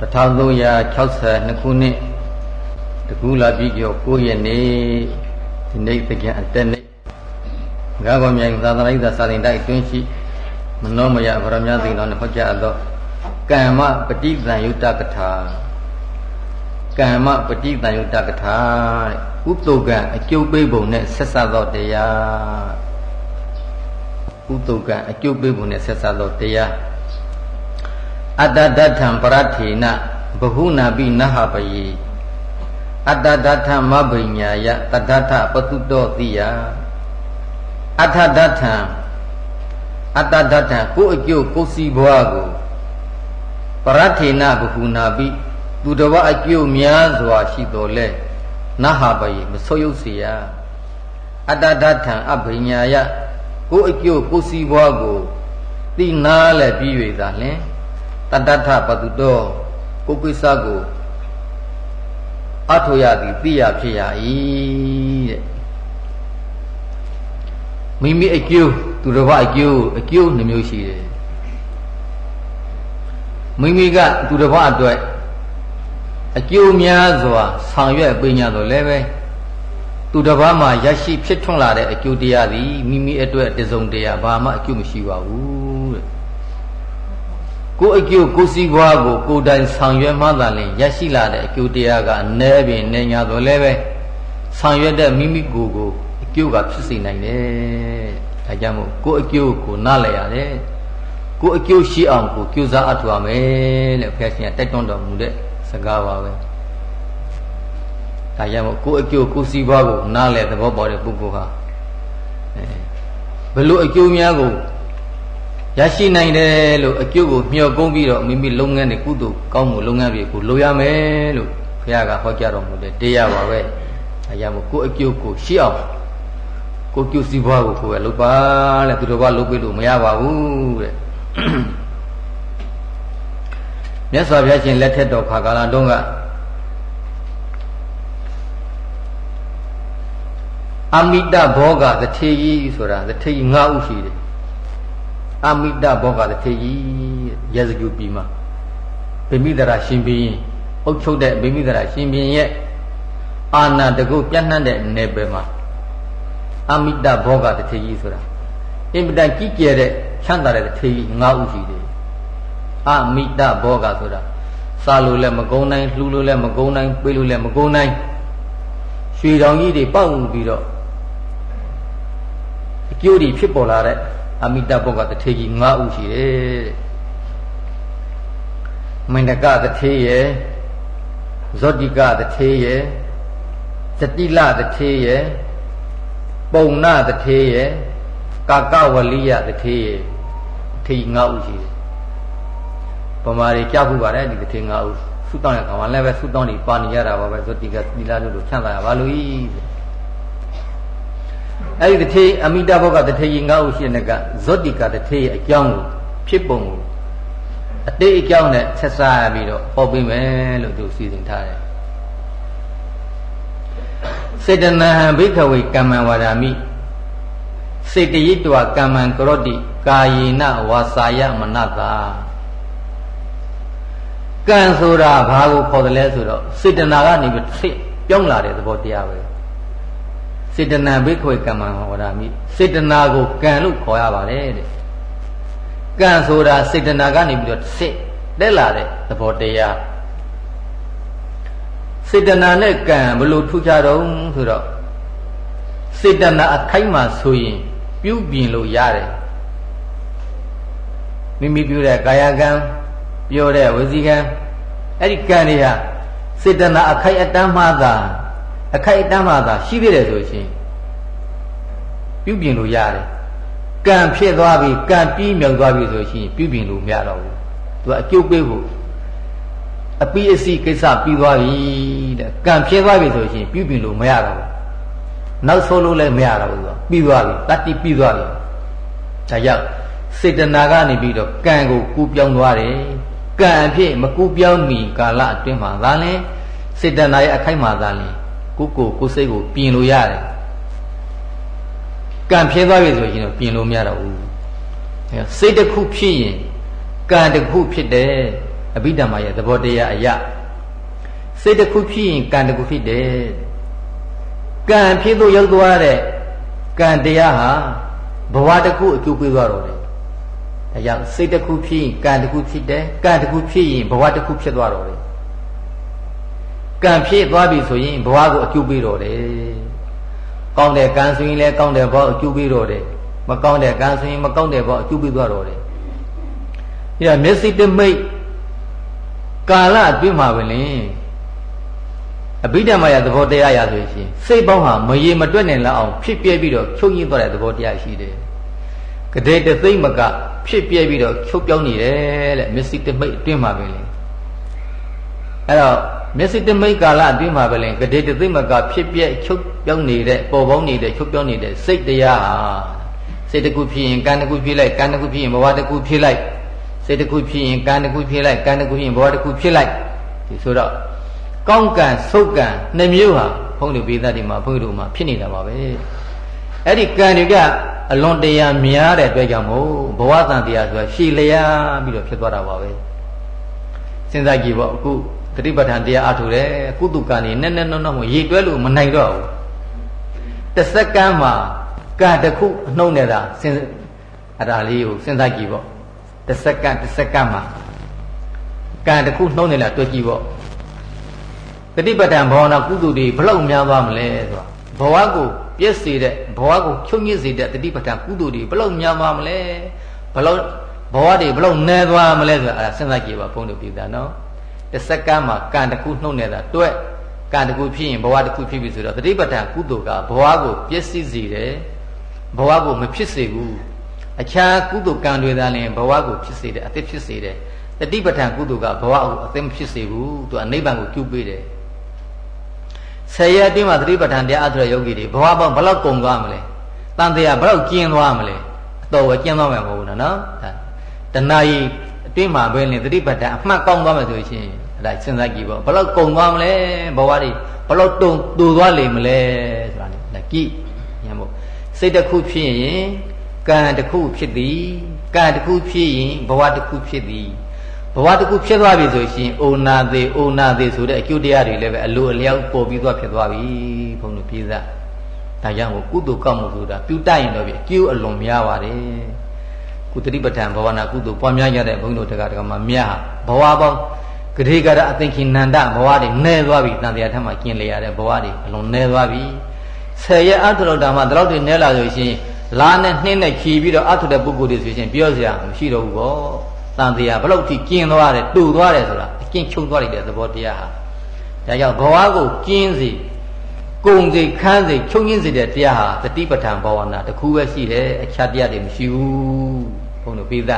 1362ခုနှစ်တကူလာပြီကျော်9ရက်နေ့ဒီနေ့တကြံအတက်နေ့ငါးကောမြိုင်သာသနာ့သာစာရင်တိုက်အတွင်းရှိမနောမယဗရမသိတော်နဲ့ဟောကြားသောကမ္မပฏิသံယုတကထာကမ္မပฏิသံယုတကထာတဲ့ဥတုကံအကျုပ်ပေးပုံနဲ့ဆက်ဆက်သောတရားဥတုကံအကျုပ်ပေးပုံနဲ့ဆက်ဆက်သောတရား အတ္တဒဋ္ဌံပရထေနဘဟုနာပိနဟပယေအတ္တဒဋ္ဌံမဘိညာယတဒဋ္ဌပတုတောတိယအထဒဋ္ဌံအတ္တဒဋ္ဌံကိုအကျိုးကိုစီဘွားကိုပရထေနဘဟုနာပိသူတော်ဘာအကျိုးများစွာရှိတော်လဲနဟပယေမဆုပ်ယုပ်เสียအတ္တဒဋ္ဌံအဘိညာယကိုအကျိုးကိုစီဘွားကိုသိနာလဲပြီး၍သာလျှင် တတ္တထပတုတောကိုကိစ္စကိုအထောရသည်သိရဖြစ်ရ၏တဲ့မိမိအကျိုးသူတစ်ပါးအကျိုးအကျိုးနှမျိုးရှိတယ်မိမိကသူတစ်ပါးအတွက်အကျိုးများစွာဆောင်ရွက်ပေး냐တော့လည်းပဲသူတစ်ပါးမှာရရှိဖြစ်ထွန်းလာတဲ့အကျိုးတရားသည်မိမိအတွက်တစုံတရာဘာမှအကျိုးမရှိပါဘူးတဲ့ ကိုအကျိုးကိုစီးပွားကိုကိုတိုင်ဆောင်ရွက်မှသာလျှင်ရရှိလာတဲ့အကျိုးတရားကနဲပင်နေညာတော့လည်းပဲဆောင်ရွက်တဲ့မိမိကိုယ်ကိုအကျိုးကဖြစ်စေနိုင်တယ်။ဒါကြောင့်မို့ကိုအကျိုးကိုနားလည်ရတယ်။ကိုအကျိုးရှိအောင်ကိုကြိုးစားအထောက်ရမယ်လို့ဘုရားရှင်ကတိုက်တွန်းတော်မူတဲ့စကားပါပဲ။ဒါကြောင့်မို့ကိုအကျိုးကိုစီးပွားကိုနားလည်သဘောပေါက်တဲ့ပုဂ္ဂိုလ်ဟာအဲဘလို့အကျိုးများကို ရရှိနိုင်တယ်လို့အကျိုးကိုမျှော်ကုန်းပြီးတော့မိမိလုပ်ငန်းတွေကုသိုလ်ကောင်းမှုလုပ်ငန်းတွေကိုလုပ်ရမယ်လို့ဘုရားကဟောကြားတော်မူတဲ့တရားပါပဲအဲကြောင့်မို့ကိုအကျိုးကိုရှိအောင်ကိုကျိုးစီးပွားကိုကိုယ်ပဲလုပ်ပါတဲ့သူတော်ဘာလုပ်ပြီးလို့မရပါဘူးတဲ့မြတ်စွာဘုရားရှင်လက်ထက်တော်ခါကာလတုန်းကအမိတဘောဂသထေကြီးဆိုတာသထေကြီး၅ဦးရှိတယ် အမိတဘောဂတထေကြီးရဲစကျူပြည်မှာဗိမိဒရာရှင်ဘီရင်အုပ်ချုပ်တဲ့ဗိမိဒရာရှင်ဘီရင်ရဲ့အာနာတကုပြန့်နှံ့တဲ့နယ်ပယ်မှာအမိတဘောဂတထေကြီးဆိုတာအင်မတန်ကြီးကျယ်တဲ့ချမ်းသာတဲ့တထေကြီး၅ဦးရှိတယ်အမိတဘောဂဆိုတာစားလို့လည်းမကုန်းနိုင်လှူလို့လည်းမကုန်းနိုင်ပေးလို့လည်းမကုန်းနိုင်ရွှေတောင်ကြီးတွေပေါက်ပြီးတော့အကျိုးတွေဖြစ်ပေါ်လာတဲ့ အမိတဘောကတထေကြီး၅ဦးရှိတယ်မင်္ဒကတထေရဲ့ဇောတိကတထေရဲ့ဇတိလတထေရဲ့ပုံနာတထေရဲ့ကာကဝလိယတထေရဲ့ထေကြီး၅ဦးရှိတယ်ပမာတွေကြောက်ဖို့ပါတယ်ဒီတထေ၅ဦးသုတောင်းတဲ့ခါမှာလည်းပဲသုတောင်းတွေပါနေရတာပါပဲဇောတိကသီလလို့လို့ချမ်းသာရပါလို့ဤ အဲ့ဒီတထေအမိတဘောကတထေကြီးငါးဦးရှိတဲ့ကဇောတိကတထေရဲ့အကြောင်းကိုဖြစ်ပုံကိုအတိတ်အကြောင်းနဲ့ဆက်စားပြီးတော့ဟောပေးမယ်လို့သူစီစဉ်ထားတယ်စေတနာဘိခဝေကမ္မဝါဒာမိစေတယိတဝကမ္မံကရောတိကာယေနဝါစာယမနတာကံဆိုတာဘာကိုခေါ်တယ်လဲဆိုတော့စေတနာကနေပြီးပြောင်းလာတဲ့သဘောတရားပဲ စေတနာဘိခွေကမ္မံဟောတာမိစေတနာကိုကံလို့ခေါ်ရပါတယ်တဲ့ကံဆိုတာစေတနာကနေပြီးတော့စစ်တက်လာတဲ့သဘောတရားစေတနာနဲ့ကံဘလို့ထူးခြားတော့ဆိုတော့စေတနာအခိုက်မှဆိုရင်ပြုပြင်လို့ရတယ်မိမိပြုတဲ့ကာယကံပြောတဲ့ဝစီကံအဲ့ဒီကံတွေဟာစေတနာအခိုက်အတန်းမှသာ အခိုက်အတန်းမှသာရှိသေးတယ်ဆိုရှင်ပြုပြင်လို့ရတယ်ကံဖြစ်သွားပြီကံပြီးမြောက်သွားပြီဆိုရှင်ပြုပြင်လို့မရတော့ဘူးသူကအကျုပ်ပေးဖို့အပိအစီကိစ္စပြီးသွားပြီတဲ့ကံဖြစ်သွားပြီဆိုရှင်ပြုပြင်လို့မရတော့ဘူးနောက်ဆုံးလို့လည်းမရတော့ဘူးဆိုပြီးသွားပြီတတိပြီးသွားပြီဒါကြောင့်စေတနာကနေပြီးတော့ကံကိုကူးပြောင်းသွားတယ်ကံအဖြစ်မကူးပြောင်းမီကာလအတွင်းမှာသာလဲစေတနာရဲ့အခိုက်မှာသာလဲ ကိုကိုကိုစိတ်ကိုပြင်လို့ရတယ်ကံဖြစ်သွားပြီဆိုရင်တော့ပြင်လို့မရတော့ဘူးစိတ်တစ်ခုဖြစ်ရင်ကံတစ်ခုဖြစ်တယ်အအဘိဓမ္မာရဲ့သဘောတရားအရာစိတ်တစ်ခုဖြစ်ရင်ကံတစ်ခုဖြစ်တယ်ကံဖြစ်သို့ရောက်သွားတဲ့ကံတရားဟာဘဝတစ်ခုအကျိုးပေးသွားတော့တယ်ဒါကြောင့်စိတ်တစ်ခုဖြစ်ရင်ကံတစ်ခုဖြစ်တယ်ကံတစ်ခုဖြစ်ရင်ဘဝတစ်ခုဖြစ်သွားတော့တယ် ကံဖြစ်သွားပြီဆိုရင်ဘဝကိုအကျိုးပေးတော့တယ်ကောင်းတဲ့ကံဆိုရင်လည်းကောင်းတဲ့ဘဝအကျိုးပေးတော့တယ်မကောင်းတဲ့ကံဆိုရင်မကောင်းတဲ့ဘဝအကျိုးပေးသွားတော့တယ်အဲဒါမျက်စိတမိတ်ကာလအတွင်းမှာပဲလင်အဘိဓမ္မာရသဘောတရားရဆိုရှင်စိတ်ပေါင်းဟာမရေမတွက်နိုင်လောက်အောင်ဖြစ်ပြဲပြီးတော့ချုပ်ငင်းသွားတဲ့သဘောတရားရှိတယ်။ကတဲ့တသိမ့်မကဖြစ်ပြဲပြီးတော့ချုပ်ပြောင်းနေတယ်တဲ့မျက်စိတမိတ်အတွင်းမှာပဲလေ။အဲ့တော့ မျက်စိတမိတ်ကာလအတွင်းမှာပဲလေကတဲ့တသိမ့်မကဖြစ်ပြဲချုပ်ပြောင်းနေတဲ့ပေါ်ပေါင်းနေတဲ့ချုပ်ပြောင်းနေတဲ့စိတ်တရားဟာစိတ်တစ်ခုဖြစ်ရင်ကံတစ်ခုဖြစ်လိုက်ကံတစ်ခုဖြစ်ရင်ဘဝတစ်ခုဖြစ်လိုက်စိတ်တစ်ခုဖြစ်ရင်ကံတစ်ခုဖြစ်လိုက်ကံတစ်ခုဖြစ်ရင်ဘဝတစ်ခုဖြစ်လိုက်ဒီဆိုတော့ကောင်းကံဆုတ်ကံနှစ်မျိုးဟာဘုန်းကြီးပေးသားတွေမှာဘုန်းကြီးတို့မှာဖြစ်နေတာပါပဲအဲ့ဒီကံတွေကအလွန်တရာများတဲ့အတွက်ကြောင့်မို့ဘဝတန်တရားဆိုတာရှည်လျားပြီးတော့ဖြစ်သွားတာပါပဲစဉ်းစားကြည့်ပေါ့အခု တတိပဋ္ဌာန်တရားအထုတယ်ကုသကံနေနဲ့နဲ့နော်နော်မရေတွဲလို့မနိုင်တော့ဘူးတစ်စက္ကန့်မှာကံတစ်ခုအနှုံနေတာစဉ်းအဲ့ဒါလေးကိုစဉ်းစားကြည့်ပေါ့တစ်စက္ကန့်တစ်စက္ကန့်မှာကံတစ်ခုနှုံးနေလားတွေ့ကြည့်ပေါ့တတိပဋ္ဌာန်ဘာဝနာကုသိုလ်တွေဘလောက်များသွားမလဲဆိုတာဘဝကိုပြည့်စေတဲ့ဘဝကိုချုပ်ညစ်စေတဲ့တတိပဋ္ဌာန်ကုသိုလ်တွေဘလောက်များသွားမလဲဘလောက်ဘဝတွေဘလောက်နည်းသွားမလဲဆိုတာအဲစဉ်းစားကြည့်ပါဘုန်းတို့ပြည်သားနော် တစ်စက္ကန့်မှာကံတစ်ခုနှုတ်နေတာတွက်ကံတစ်ခုဖြစ်ရင်ဘဝတစ်ခုဖြစ်ပြီဆိုတော့တတိပဋ္ဌာန်ကုသိုလ်ကဘဝကိုပြည့်စည်စေတယ်ဘဝကိုမဖြစ်စေဘူးအခြားကုသိုလ်ကံတွေသာလျှင်ဘဝကိုဖြစ်စေတယ်အသက်ဖြစ်စေတယ်တတိပဋ္ဌာန်ကုသိုလ်ကဘဝကိုအသက်မဖြစ်စေဘူးသူကနိဗ္ဗာန်ကိုကျူးပေးတယ်ဆယ်ရက်အတွင်းမှာသတိပဋ္ဌာန်တရားအထုရယောဂီတွေဘဝပေါင်းဘလောက်ကုန်သွားမလဲတန်တရားဘလောက်ကျင်းသွားမလဲအတော်ပဲကျင်းသွားမှာမဟုတ်ဘူးနော်ဒါတဏှာကြီးအ တွင်းမှာပဲလင်သတိပဋ္ဌာန်အမှတ်ကောင်းသွားမယ်ဆိုရှင်အဲ့ဒါစဉ်းစားကြည့်ပေါ့ဘလောက်ကုန်သွားမလဲဘဝတွေဘလောက်တုံတူသွားလိမ့်မလဲဆိုတာလေဒါကြည့်ညံမို့စိတ်တစ်ခုဖြစ်ရင်ကံတစ်ခုဖြစ်သည်ကံတစ်ခုဖြစ်ရင်ဘဝတစ်ခုဖြစ်သည်ဘဝတစ်ခုဖြစ်သွားပြီဆိုရှင်အိုနာသေးအိုနာသေးဆိုတဲ့အကျိုးတရားတွေလည်းပဲအလိုအလျောက်ပေါ်ပြီးသွားဖြစ်သွားပြီဘုန်းတို့ပြေးစားဒါကြောင့်ကုသိုလ်ကောက်မှုဆိုတာပြုတိုက်ရင်တော့ပြီအကျိုးအလွန်များပါတယ် ကုသတိပဋ္ဌာန်ဘဝနာကုသိုလ်ပွားများကြတဲ့ဘုန်းတို့တရားတော်မှာမြတ်ဘဝပေါင်းဂရေကရအသင်္ခိနန္ဒဘဝတွေနှဲသွားပြီတန်တရားထက်မှကျင်လေရတဲ့ဘဝတွေအလွန်နှဲသွားပြီဆယ်ရက်အထုတော်တာမှာဒီလောက်တွေနှဲလာဆိုရှင်လာနဲ့နှင်းနဲ့ခီပြီးတော့အထုတဲ့ပုဂ္ဂိုလ်တွေဆိုရှင်ပြောစရာမရှိတော့ဘူးပေါ့တန်တရားဘလို့ထိကျင်သွားတယ်တူသွားတယ်ဆိုတာအကျင့်ချုပ်သွားလိုက်တဲ့သဘောတရားဟာဒါကြောင့်ဘဝကိုကျင်းစေ ကုံစေခန်းစေချုပ်ငင်းစေတဲ့တရားဟာတတိပဋ္ဌာန်ဘာဝနာတစ်ခုပဲရှိတယ်အခြားတရားတွေမရှိဘူးဘုန်းတို့ပိသ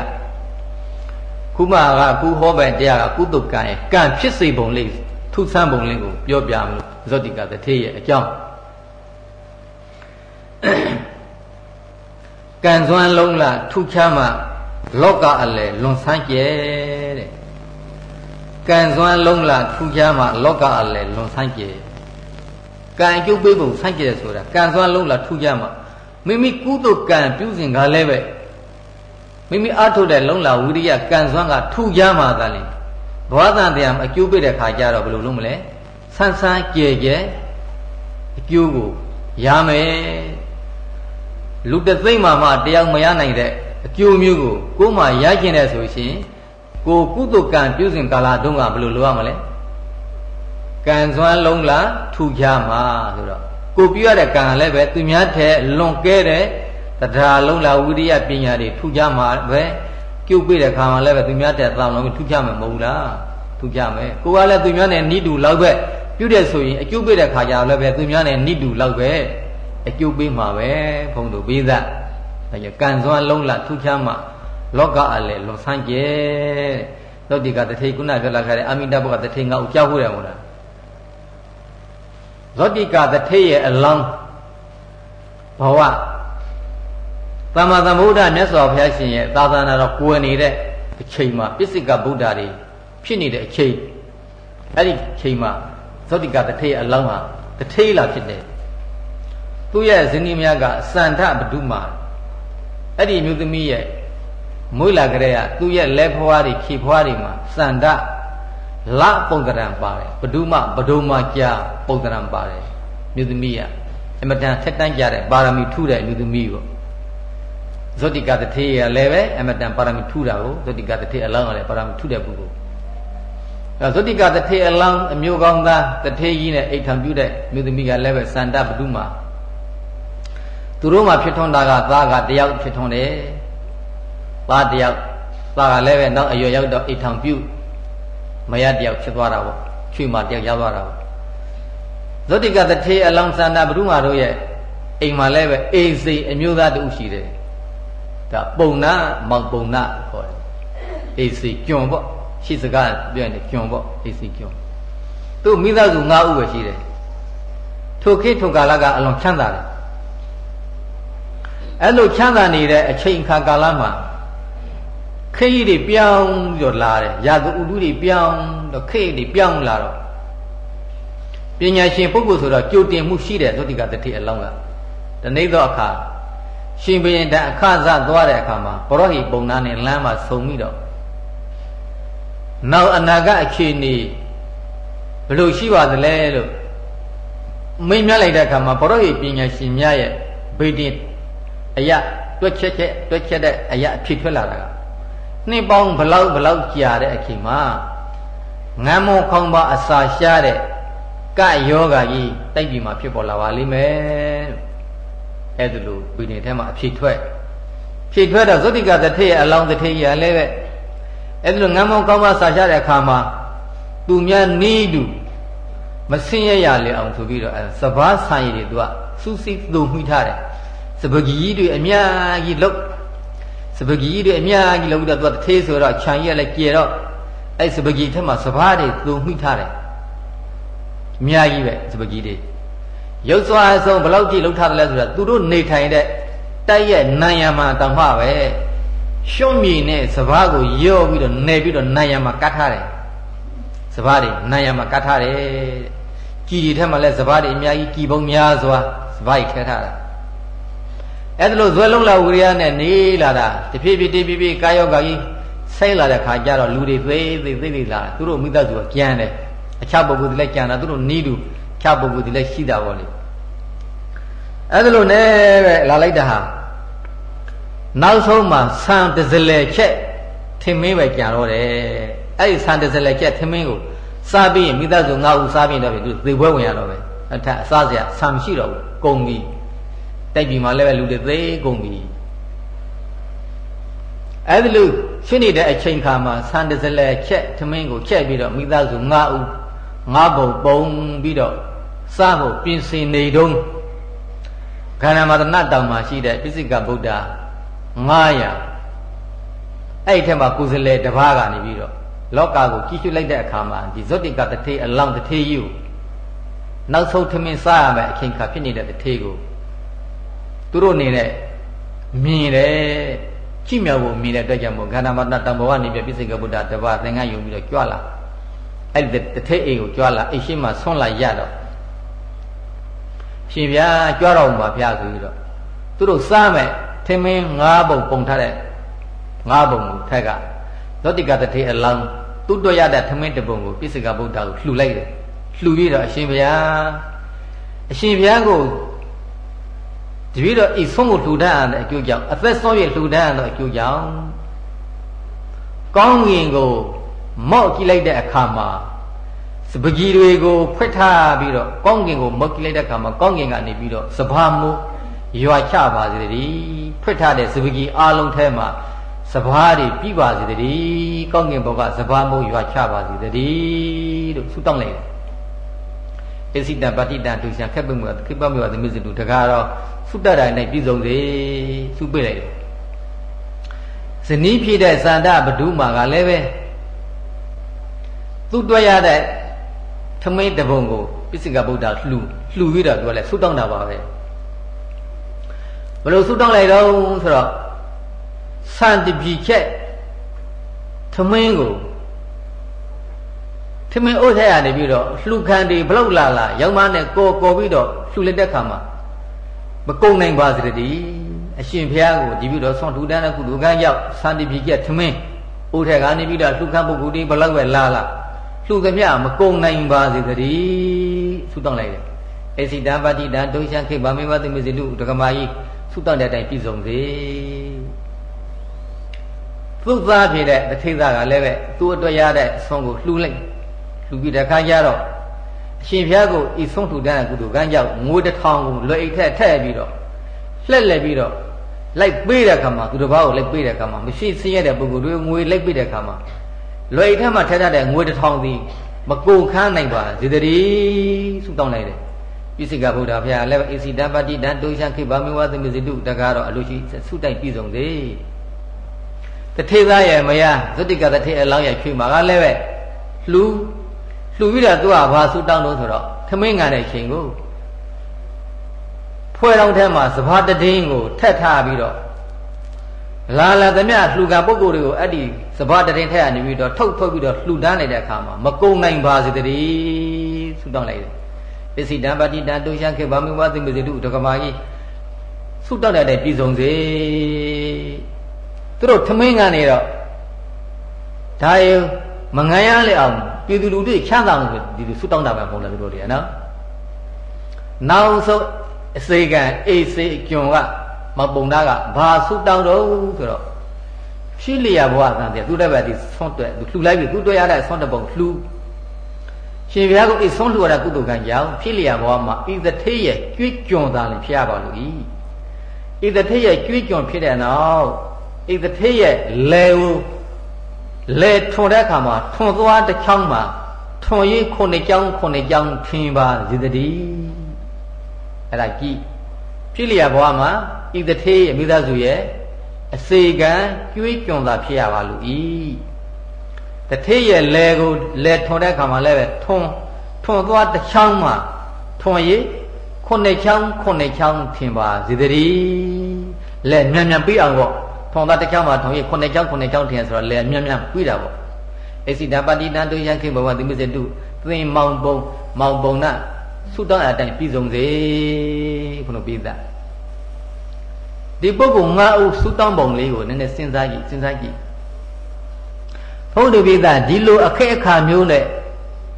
ခုမှကခုဟောပဲတရားကကုသကံရဲ့ကံဖြစ်စေပုံလေးထုဆန်းပုံလေးကိုပြောပြမလို့ဇောတိကတထေရဲ့အကြောင်းကံစွမ်းလုံးလားထုချမှလောကအလဲလွန်ဆန်းကျဲတဲ့ကံစွမ်းလုံးလာထူးခြားမှလောကအလဲလွန်ဆန်းကျဲ ကံအကျုပ်ပေးပုံဆန်းကျဲဆိုတာကံစွမ်းလုံးလာထူးခြားမှမိမိကုသိုလ်ကံပြုစဉ်ကလည်းပဲမိမိအထုတ်တဲ့လုံးလာဝိရိယကံစွမ်းကထူးခြားမှသာလေဘဝတန်တရားအကျိုးပေးတဲ့ခါကျတော့ဘယ်လိုလုပ်မလဲဆန်းဆန်းကြဲကြဲအကျိုးကိုရမယ်လူတသိမ့်မှမှတယောက်မရနိုင်တဲ့အကျိုးမျိုးကိုကိုယ်မှရကျင်တဲ့ဆိုရှင်ကိုကုသကံပြုစဉ်ကာလတုန်းကဘယ်လိုလုပ်ရမလဲ ကံစွမ်းလုံးလားထူကြမှာဆိုတော့ကိုပြုရတဲ့ကံလည်းပဲသူများထဲလွန်ကဲတဲ့တရားလုံးလားဝိရိယပညာတွေထူကြမှာပဲပြုတ်ပြတဲ့ခါမှာလည်းပဲသူများတဲ့တောင်းလုံးထူကြမှာမဟုတ်လားထူကြမယ်ကိုကလည်းသူများနဲ့နိတူလောက်ပဲပြုတဲ့ဆိုရင်အကျိုးပေးတဲ့ခါကျတော့လည်းပဲသူများနဲ့နိတူလောက်ပဲအကျိုးပေးမှာပဲဘုံတို့ပေးသားဒါကြကံစွမ်းလုံးလထူးခြားမှလောကအလည်းလွန်ဆန်းကျဲသောတိကတထေကုဏပြောလာခဲ့တဲ့အမိတဘုကတထေငါ့ကိုကြောက်ဖို့ရမို့လား သောတိကတထေရဲ့အလောင်းဘဝသမ္မာသမ္ဗုဒ္ဓမြတ်စွာဘုရားရှင်ရဲ့သာသနာတော်ကိုယ်နေတဲ့အချိန်မှာပစ္စည်းကဗုဒ္ဓတွေဖြစ်နေတဲ့အချိန်အဲ့ဒီချိန်မှာသောတိကတထေအလောင်းဟာတထေလာဖြစ်တယ်သူရဲ့ဇနီးများကစန္ဒဘဒုမာအဲ့ဒီအမျိုးသမီးရဲ့မွေးလာကြတဲ့ကသူ့ရဲ့လက်ဖွားတွေခြေဖွားတွေမှာစန္ဒ လပုံတရံပါတယ်ဘဒုမဘဒုမကြာပုံတရံပါတယ်မြို့သမီးကအမတန်ထက်တန်းကြတဲ့ပါရမီထူးတဲ့မြို့သမီးပေါ့ဇောတိကတထေရလည်းပဲအမတန်ပါရမီထူးတာကိုဇောတိကတထေအလောင်းကလည်းပါရမီထူးတဲ့ပုဂ္ဂိုလ်အဲဇောတိကတထေအလောင်းအမျိုးကောင်းသားတထေကြီးနဲ့အိတ်ထံပြုတဲ့မြို့သမီးကလည်းပဲစန္ဒဘဒုမသူတို့မှဖြစ်ထွန်းတာကသားကတယောက်ဖြစ်ထွန်းတယ်သားတယောက်သားကလည်းပဲနောက်အရွယ်ရောက်တော့အိတ်ထံပြု မရတယောက်ဖြစ်သွားတာပေါ့ချွေမတယောက်ရောက်သွားတာပေါ့ဇောတိကတထေအလောင်းစန္ဒဘဒုမတို့ရဲ့အိမ်မှာလည်းပဲအေစိအမျိုးသားတူရှိတယ်ဒါပုံနာမောင်ပုံနာခေါ်တယ်အေစီကျွံပေါ့ရှိစကားပြောရင်ကျွံပေါ့အေစီကျွံသူ့မိသားစု၅ဦးပဲရှိတယ်ထိုခေတ်ထိုကာလကအလွန်ချမ်းသာတယ်အဲ့လိုချမ်းသာနေတဲ့အချိန်ခါကာလမှာ ခေတ်တွေပြောင်းပြီးတော့လာတယ်ရာဇဥတုတွေပြောင်းတော့ခေတ်တွေပြောင်းလာတော့ပညာရှင်ပုဂ္ဂိုလ်ဆိုတော့ကြိုတင်မှုရှိတဲ့သုတိကတတိအလောင်းကတနေ့တော့အခါရှင်ဘုရင်တအခဇသွားတဲ့အခါမှာဘရောဟိပုံနာနဲ့လမ်းမှာဆုံပြီးတော့နောက်အနာဂတ်အခြေအနေဘယ်လိုရှိပါသလဲလို့မိတ်မြလိုက်တဲ့အခါမှာဘရောဟိပညာရှင်များရဲ့ဗေဒင်အရာတွက်ချက်ချက်တွက်ချက်တဲ့အရာအဖြစ်ထွက်လာတာက နှစ်ပေါင်းဘလောက်ဘလောက်ကြာတဲ့အချိန်မှာငမ်းမောခေါင်းပါအစာရှားတဲ့ကယောဂါကြီးတိုက်ပြီမှာဖြစ်ပေါ်လာပါလိမ့်မယ်အဲ့ဒါလိုဝိနည်းထဲမှာအဖြစ်ထွက်ဖြစ်ထွက်တော့ဇုတိကတထေရဲ့အလောင်းတထေကြီးကလည်းပဲအဲ့ဒါလိုငမ်းမောခေါင်းပါစာရှားတဲ့အခါမှာသူများနီးတူမဆင်းရရလေအောင်ဆိုပြီးတော့အဲစဘာဆိုင်ရည်တွေသူကစူးစိသူမှီထားတယ်စပဂီတွေအများကြီးလုတ်စ ပဂီတွေအများကြီးလုတ်ပြီးတော့သူကတထေးဆိုတော့ခြံကြီးကလည်းကျေတော့အဲ့စပဂီထက်မှာစဘာတွေသူမှီထားတယ်အများကြီးပဲစပကြီးတွေရုပ်စွာအဆုံးဘလောက်ကြည့်လှုပ်ထားတယ်လဲဆိုတာသူတို့နေထိုင်တဲ့တိုက်ရဲ့နံရမှာတောင်မှပဲရှုံးမြေနဲ့စဘာကိုရော့ပြီးတော့နေပြီးတော့နံရမှာကတ်ထားတယ်စဘာတွေနံရမှာကတ်ထားတယ်ကြည်ဒီထက်မှလည်းစဘာတွေအများကြီးကြည်ပုံများစွာစဘာကြီးထဲထားတာ အဲ့ဒါလို့ဇွဲလုံးလာဝိရိယနဲ့နေလာတာတဖြည်းဖြည်းတဖြည်းဖြည်းကာယောဂါကြီးဆိုင်လာတဲ့ခါကျတော့လူတွေသေးသေးသေးသေးလာသူတို့မိသားစုကကြမ်းတယ်အခြားပုဂ္ဂိုလ်တွေလည်းကြံတာသူတို့နီးတူခြားပုဂ္ဂိုလ်တွေလည်းရှိတာပေါ့လေအဲ့ဒါလို့နဲ့ပဲလာလိုက်တာဟာနောက်ဆုံးမှာဆံတစလဲချက်ထင်မင်းပဲကြံတော့တယ်အဲ့ဒီဆံတစလဲချက်ထင်မင်းကိုစားပြီးရင်မိသားစု၅ဦးစားပြီးတော့ပြီသူသေပွဲဝင်ရတော့ပဲအထအစားစရာဆံမရှိတော့ဘူးကုန်ပြီ တိုက်ပြီမှာလည်းပဲလူတွေသေကုန်ပြီအဲ့ဒီလိုဖြစ်နေတဲ့အချိန်ခါမှာဆန်တစလဲချက်ထမင်းကိုချက်ပြီးတော့မိသားစု၅ဦးငါးပုံပုံပြီးတော့စားဖို့ပြင်ဆင်နေတုန်းခန္ဓာမတနတောင်မှာရှိတဲ့ပိစိကဗုဒ္ဓ900အဲ့ဒီထက်မှာကုသလေတပါးကနေပြီးတော့လောကကိုကြီးကျွလိုက်တဲ့အခါမှာဒီဇောတိကတထေအလောင်းတထေကြီးကိုနောက်ဆုံးထမင်းစားရမယ်အချိန်ခါဖြစ်နေတဲ့တထေကို သူတို့နေနဲ့မြင်တယ်ကြည့်မြောက်ဖို့မြင်တဲ့အတွက်ကြောင့်မို့ခန္ဓာမတနတောင်ဘဝနေပြပိစိကဗုဒ္ဓတပါးသင်္ကန်းယူပြီးတော့ကြွလာအဲ့ဒီတထိတ်အိမ်ကိုကြွားလာအိမ်ရှိမှဆွန့်လိုက်ရတော့ရှင်ဗျာကြွားတော်မှာဖျားဆိုပြီးတော့သူတို့စားမယ်ထင်းမင်း၅ပုံပုံထားတဲ့၅ပုံကိုထက်ကသောတိကတထေအလောင်းသူ့တော်ရတဲ့ထမင်းတပုံကိုပြစ္ဆကဗုဒ္ဓကိုလှူလိုက်တယ်လှူပြီးတော့အရှင်ဗျာအရှင်ဗျာကို တပည့်တော်ဤဆုံးကိုလှူဒန်းရတဲ့အကျိုးကြောင့်အသက်ဆုံးရလှူဒန်းရတဲ့အကျိုးကြောင့်ကောင်းငင်ကိုမော့ကြည့်လိုက်တဲ့အခါမှာစပကြီးတွေကိုဖွက်ထားပြီးတော့ကောင်းကင်ကိုမော့ကြည့်လိုက်တဲ့အခါမှာကောင်းကင်ကနေပြီးတော့စဘာမိုးရွာချပါစေတည်းဖွက်ထားတဲ့စပကြီးအလုံးထဲမှာစဘာတွေပြပါစေတည်းကောင်းကင်ဘုကစဘာမိုးရွာချပါစေတည်းလို့ဆုတောင်းလိုက်တယ်ဣစိတပတိတံဒုရှံခက်ပွင့်မှုခိပ္ပမေဝသမစ္စုတကားတော့ ဆုတတ်တိုင်းနဲ့ပြည်စုံစေဆုပေးလိုက်တယ်ဇနီးဖြစ်တဲ့ဇန္ဒဘဒုမာကလည်းပဲသူတွေ့ရတဲ့ထမင်းတပုံကိုပိစိကဗုဒ္ဓလှူလှူပြီးတော့သူကလည်းဆုတောင်းတာပါပဲဘယ်လိုဆုတောင်းလိုက်တော့ဆိုတော့စံတပြီချက်ထမင်းကိုထမင်းအိုးထဲရနေပြီးတော့လှူခံတွေဘလောက်လာလာရောင်မနဲ့ကော်ကော်ပြီးတော့လှူလိုက်တဲ့ခါမှာ မကုံနိုင်ပါစေတည်းအအရှင်ဘုရားကိုဒီပြီးတော့ဆွန်ထူတန်းတဲ့ကုလူကန်းရောက်သန္တိပိကထမင်းအိုးထက်ကနေပြီးတော့လှူခတ်ပုဂ္ဂိုလ်ဒီဘလောက်ပဲလာလာလှူသမျှမကုံနိုင်ပါစေတည်းဆုတောင်းလိုက်တယ်အေစီတံပါတိတံဒုရှံခေဗမေဝတိမေစီတုဒကမာကြီးဆုတောင်းတဲ့အတိုင်းပြည့်စုံစေသုသားဖြစ်တဲ့တထိသားကလည်းပဲသူ့အတွက်ရတဲ့အဆုံးကိုလှူလိုက်လှူပြီးတခါကျတော့အ ရှင်ဘုရားကိုဤဆုံးထူတန်းတဲ့ကုသိုလ်ကံကြောင့်ငွေတစ်ထောင်ကိုလွယ်အိတ်ထက်ထည့်ပြီးတော့လှက်လက်ပြီးတော့လိုက်ပေးတဲ့ခါမှာသူတစ်ပါးကိုလိုက်ပေးတဲ့ခါမှာမရှိဆင်းရဲတဲ့ပုဂ္ဂိုလ်တွေငွေလိုက်ပေးတဲ့ခါမှာလွယ်အိတ်ထက်မှာထည့်ထားတဲ့ငွေတစ်ထောင်စီမကုန်ခန်းနိုင်ပါဇေတရီဆုတောင်းလိုက်တယ်ပိစိကဗုဒ္ဓဘုရားလည်းအေစီတပတိတံဒုရှံခိဗမေဝသမိစိတုတကားတော့အလိုရှိဆုတိုက်ပြည့်စုံစေတထေသားရဲ့မယားဇတိကတထေအလောင်းရဲ့ချွေမှာကလည်းပဲလှူ လှူပြီးတော့သူကဘာဆုတောင်းလို့ဆိုတော့ခမင်းငံတဲ့ချိန်ကိုဖွဲတော်ထဲမှာစဘာတဒင်းကိုထက်ထားပြီးတော့လာလာသမျှလှူကပုဂ္ဂိုလ်တွေကိုအဲ့ဒီစဘာတဒင်းထက်ကနေပြီးတော့ထုတ်ထုတ်ပြီးတော့လှူဒန်းနေတဲ့အခါမှာမကုံနိုင်ပါစေတည်းဆုတောင်းလိုက်တယ်ပစ္စည်းတံပါတိတံတုရှံခေဗာမိဝသိမစေတုဒကမာကြီးဆုတောင်းတဲ့ပြည်စုံစေသူတို့ထမင်းကနေတော့ဒါယမငန်းရလေအောင် ပြည်သူလူတွေချမ်းသာလို့ဒီလိုဆုတောင်းတာပဲမဟုတ်လားသူတို့တွေကနော်နောက်ဆုံးအစေကံအေးစေကျွန်ကမပုံသားကဘာဆုတောင်းတော့ဆိုတော့ရှိလျာဘဝသံတည်းသူလည်းပဲဒီဆွန့်တွဲသူလှူလိုက်ပြီသူတွေ့ရတဲ့ဆွန့်တပုံလှူရှင်ဘုရားကအေးဆွန့်လှူရတဲ့ကုသိုလ်ကံကြောင့်ဖြစ်လျာဘဝမှာဣသထေရဲ့ကြွေးကြွန်သားလည်းဖြစ်ရပါလို့ဤဣသထေရဲ့ကြွေးကြွန်ဖြစ်တဲ့နောက်ဣသထေရဲ့လေကို လေထွန်တဲ့အခါမှာထွန်သွားတစ်ချောင်းမှာထွန်ရေးခုနှစ်ချောင်းခုနှစ်ချောင်းထင်ပါစေတည်းအဲ့ဒါကြည့်ဖြစ်လျာဘဝမှာဣတထေးရဲ့မိသားစုရဲ့အစေကံကျွေးကြွန်တာဖြစ်ရပါလို့ဤတထေးရဲ့လဲကိုလဲထွန်တဲ့အခါမှာလည်းပဲထွန်ထွန်သွားတစ်ချောင်းမှာထွန်ရေးခုနှစ်ချောင်းခုနှစ်ချောင်းထင်ပါစေတည်းလဲမြန်မြန်ပြီးအောင်ပေါ့ ထွန်သွားတစ်ချောင်းမှာထွန်ရေးခုနှစ်ချောင်းခုနှစ်ချောင်းထင်ဆိုတော့လဲမြန်မြန်ပြီးတာပေါ့အစိတပတိတံတုယံခေဘဝတိမစေတုသင်မောင်ပုံမောင်ပုံနာဆုတောင်းအတိုင်းပြည်စုံစေခုနပြိဿဒီပုဂ္ဂိုလ်၅ဦးဆုတောင်းပုံလေးကိုနည်းနည်းစဉ်းစားကြည့်စဉ်းစားကြည့်ဘုန်းတော်ပြိဿဒီလိုအခက်အခါမျိုးနဲ့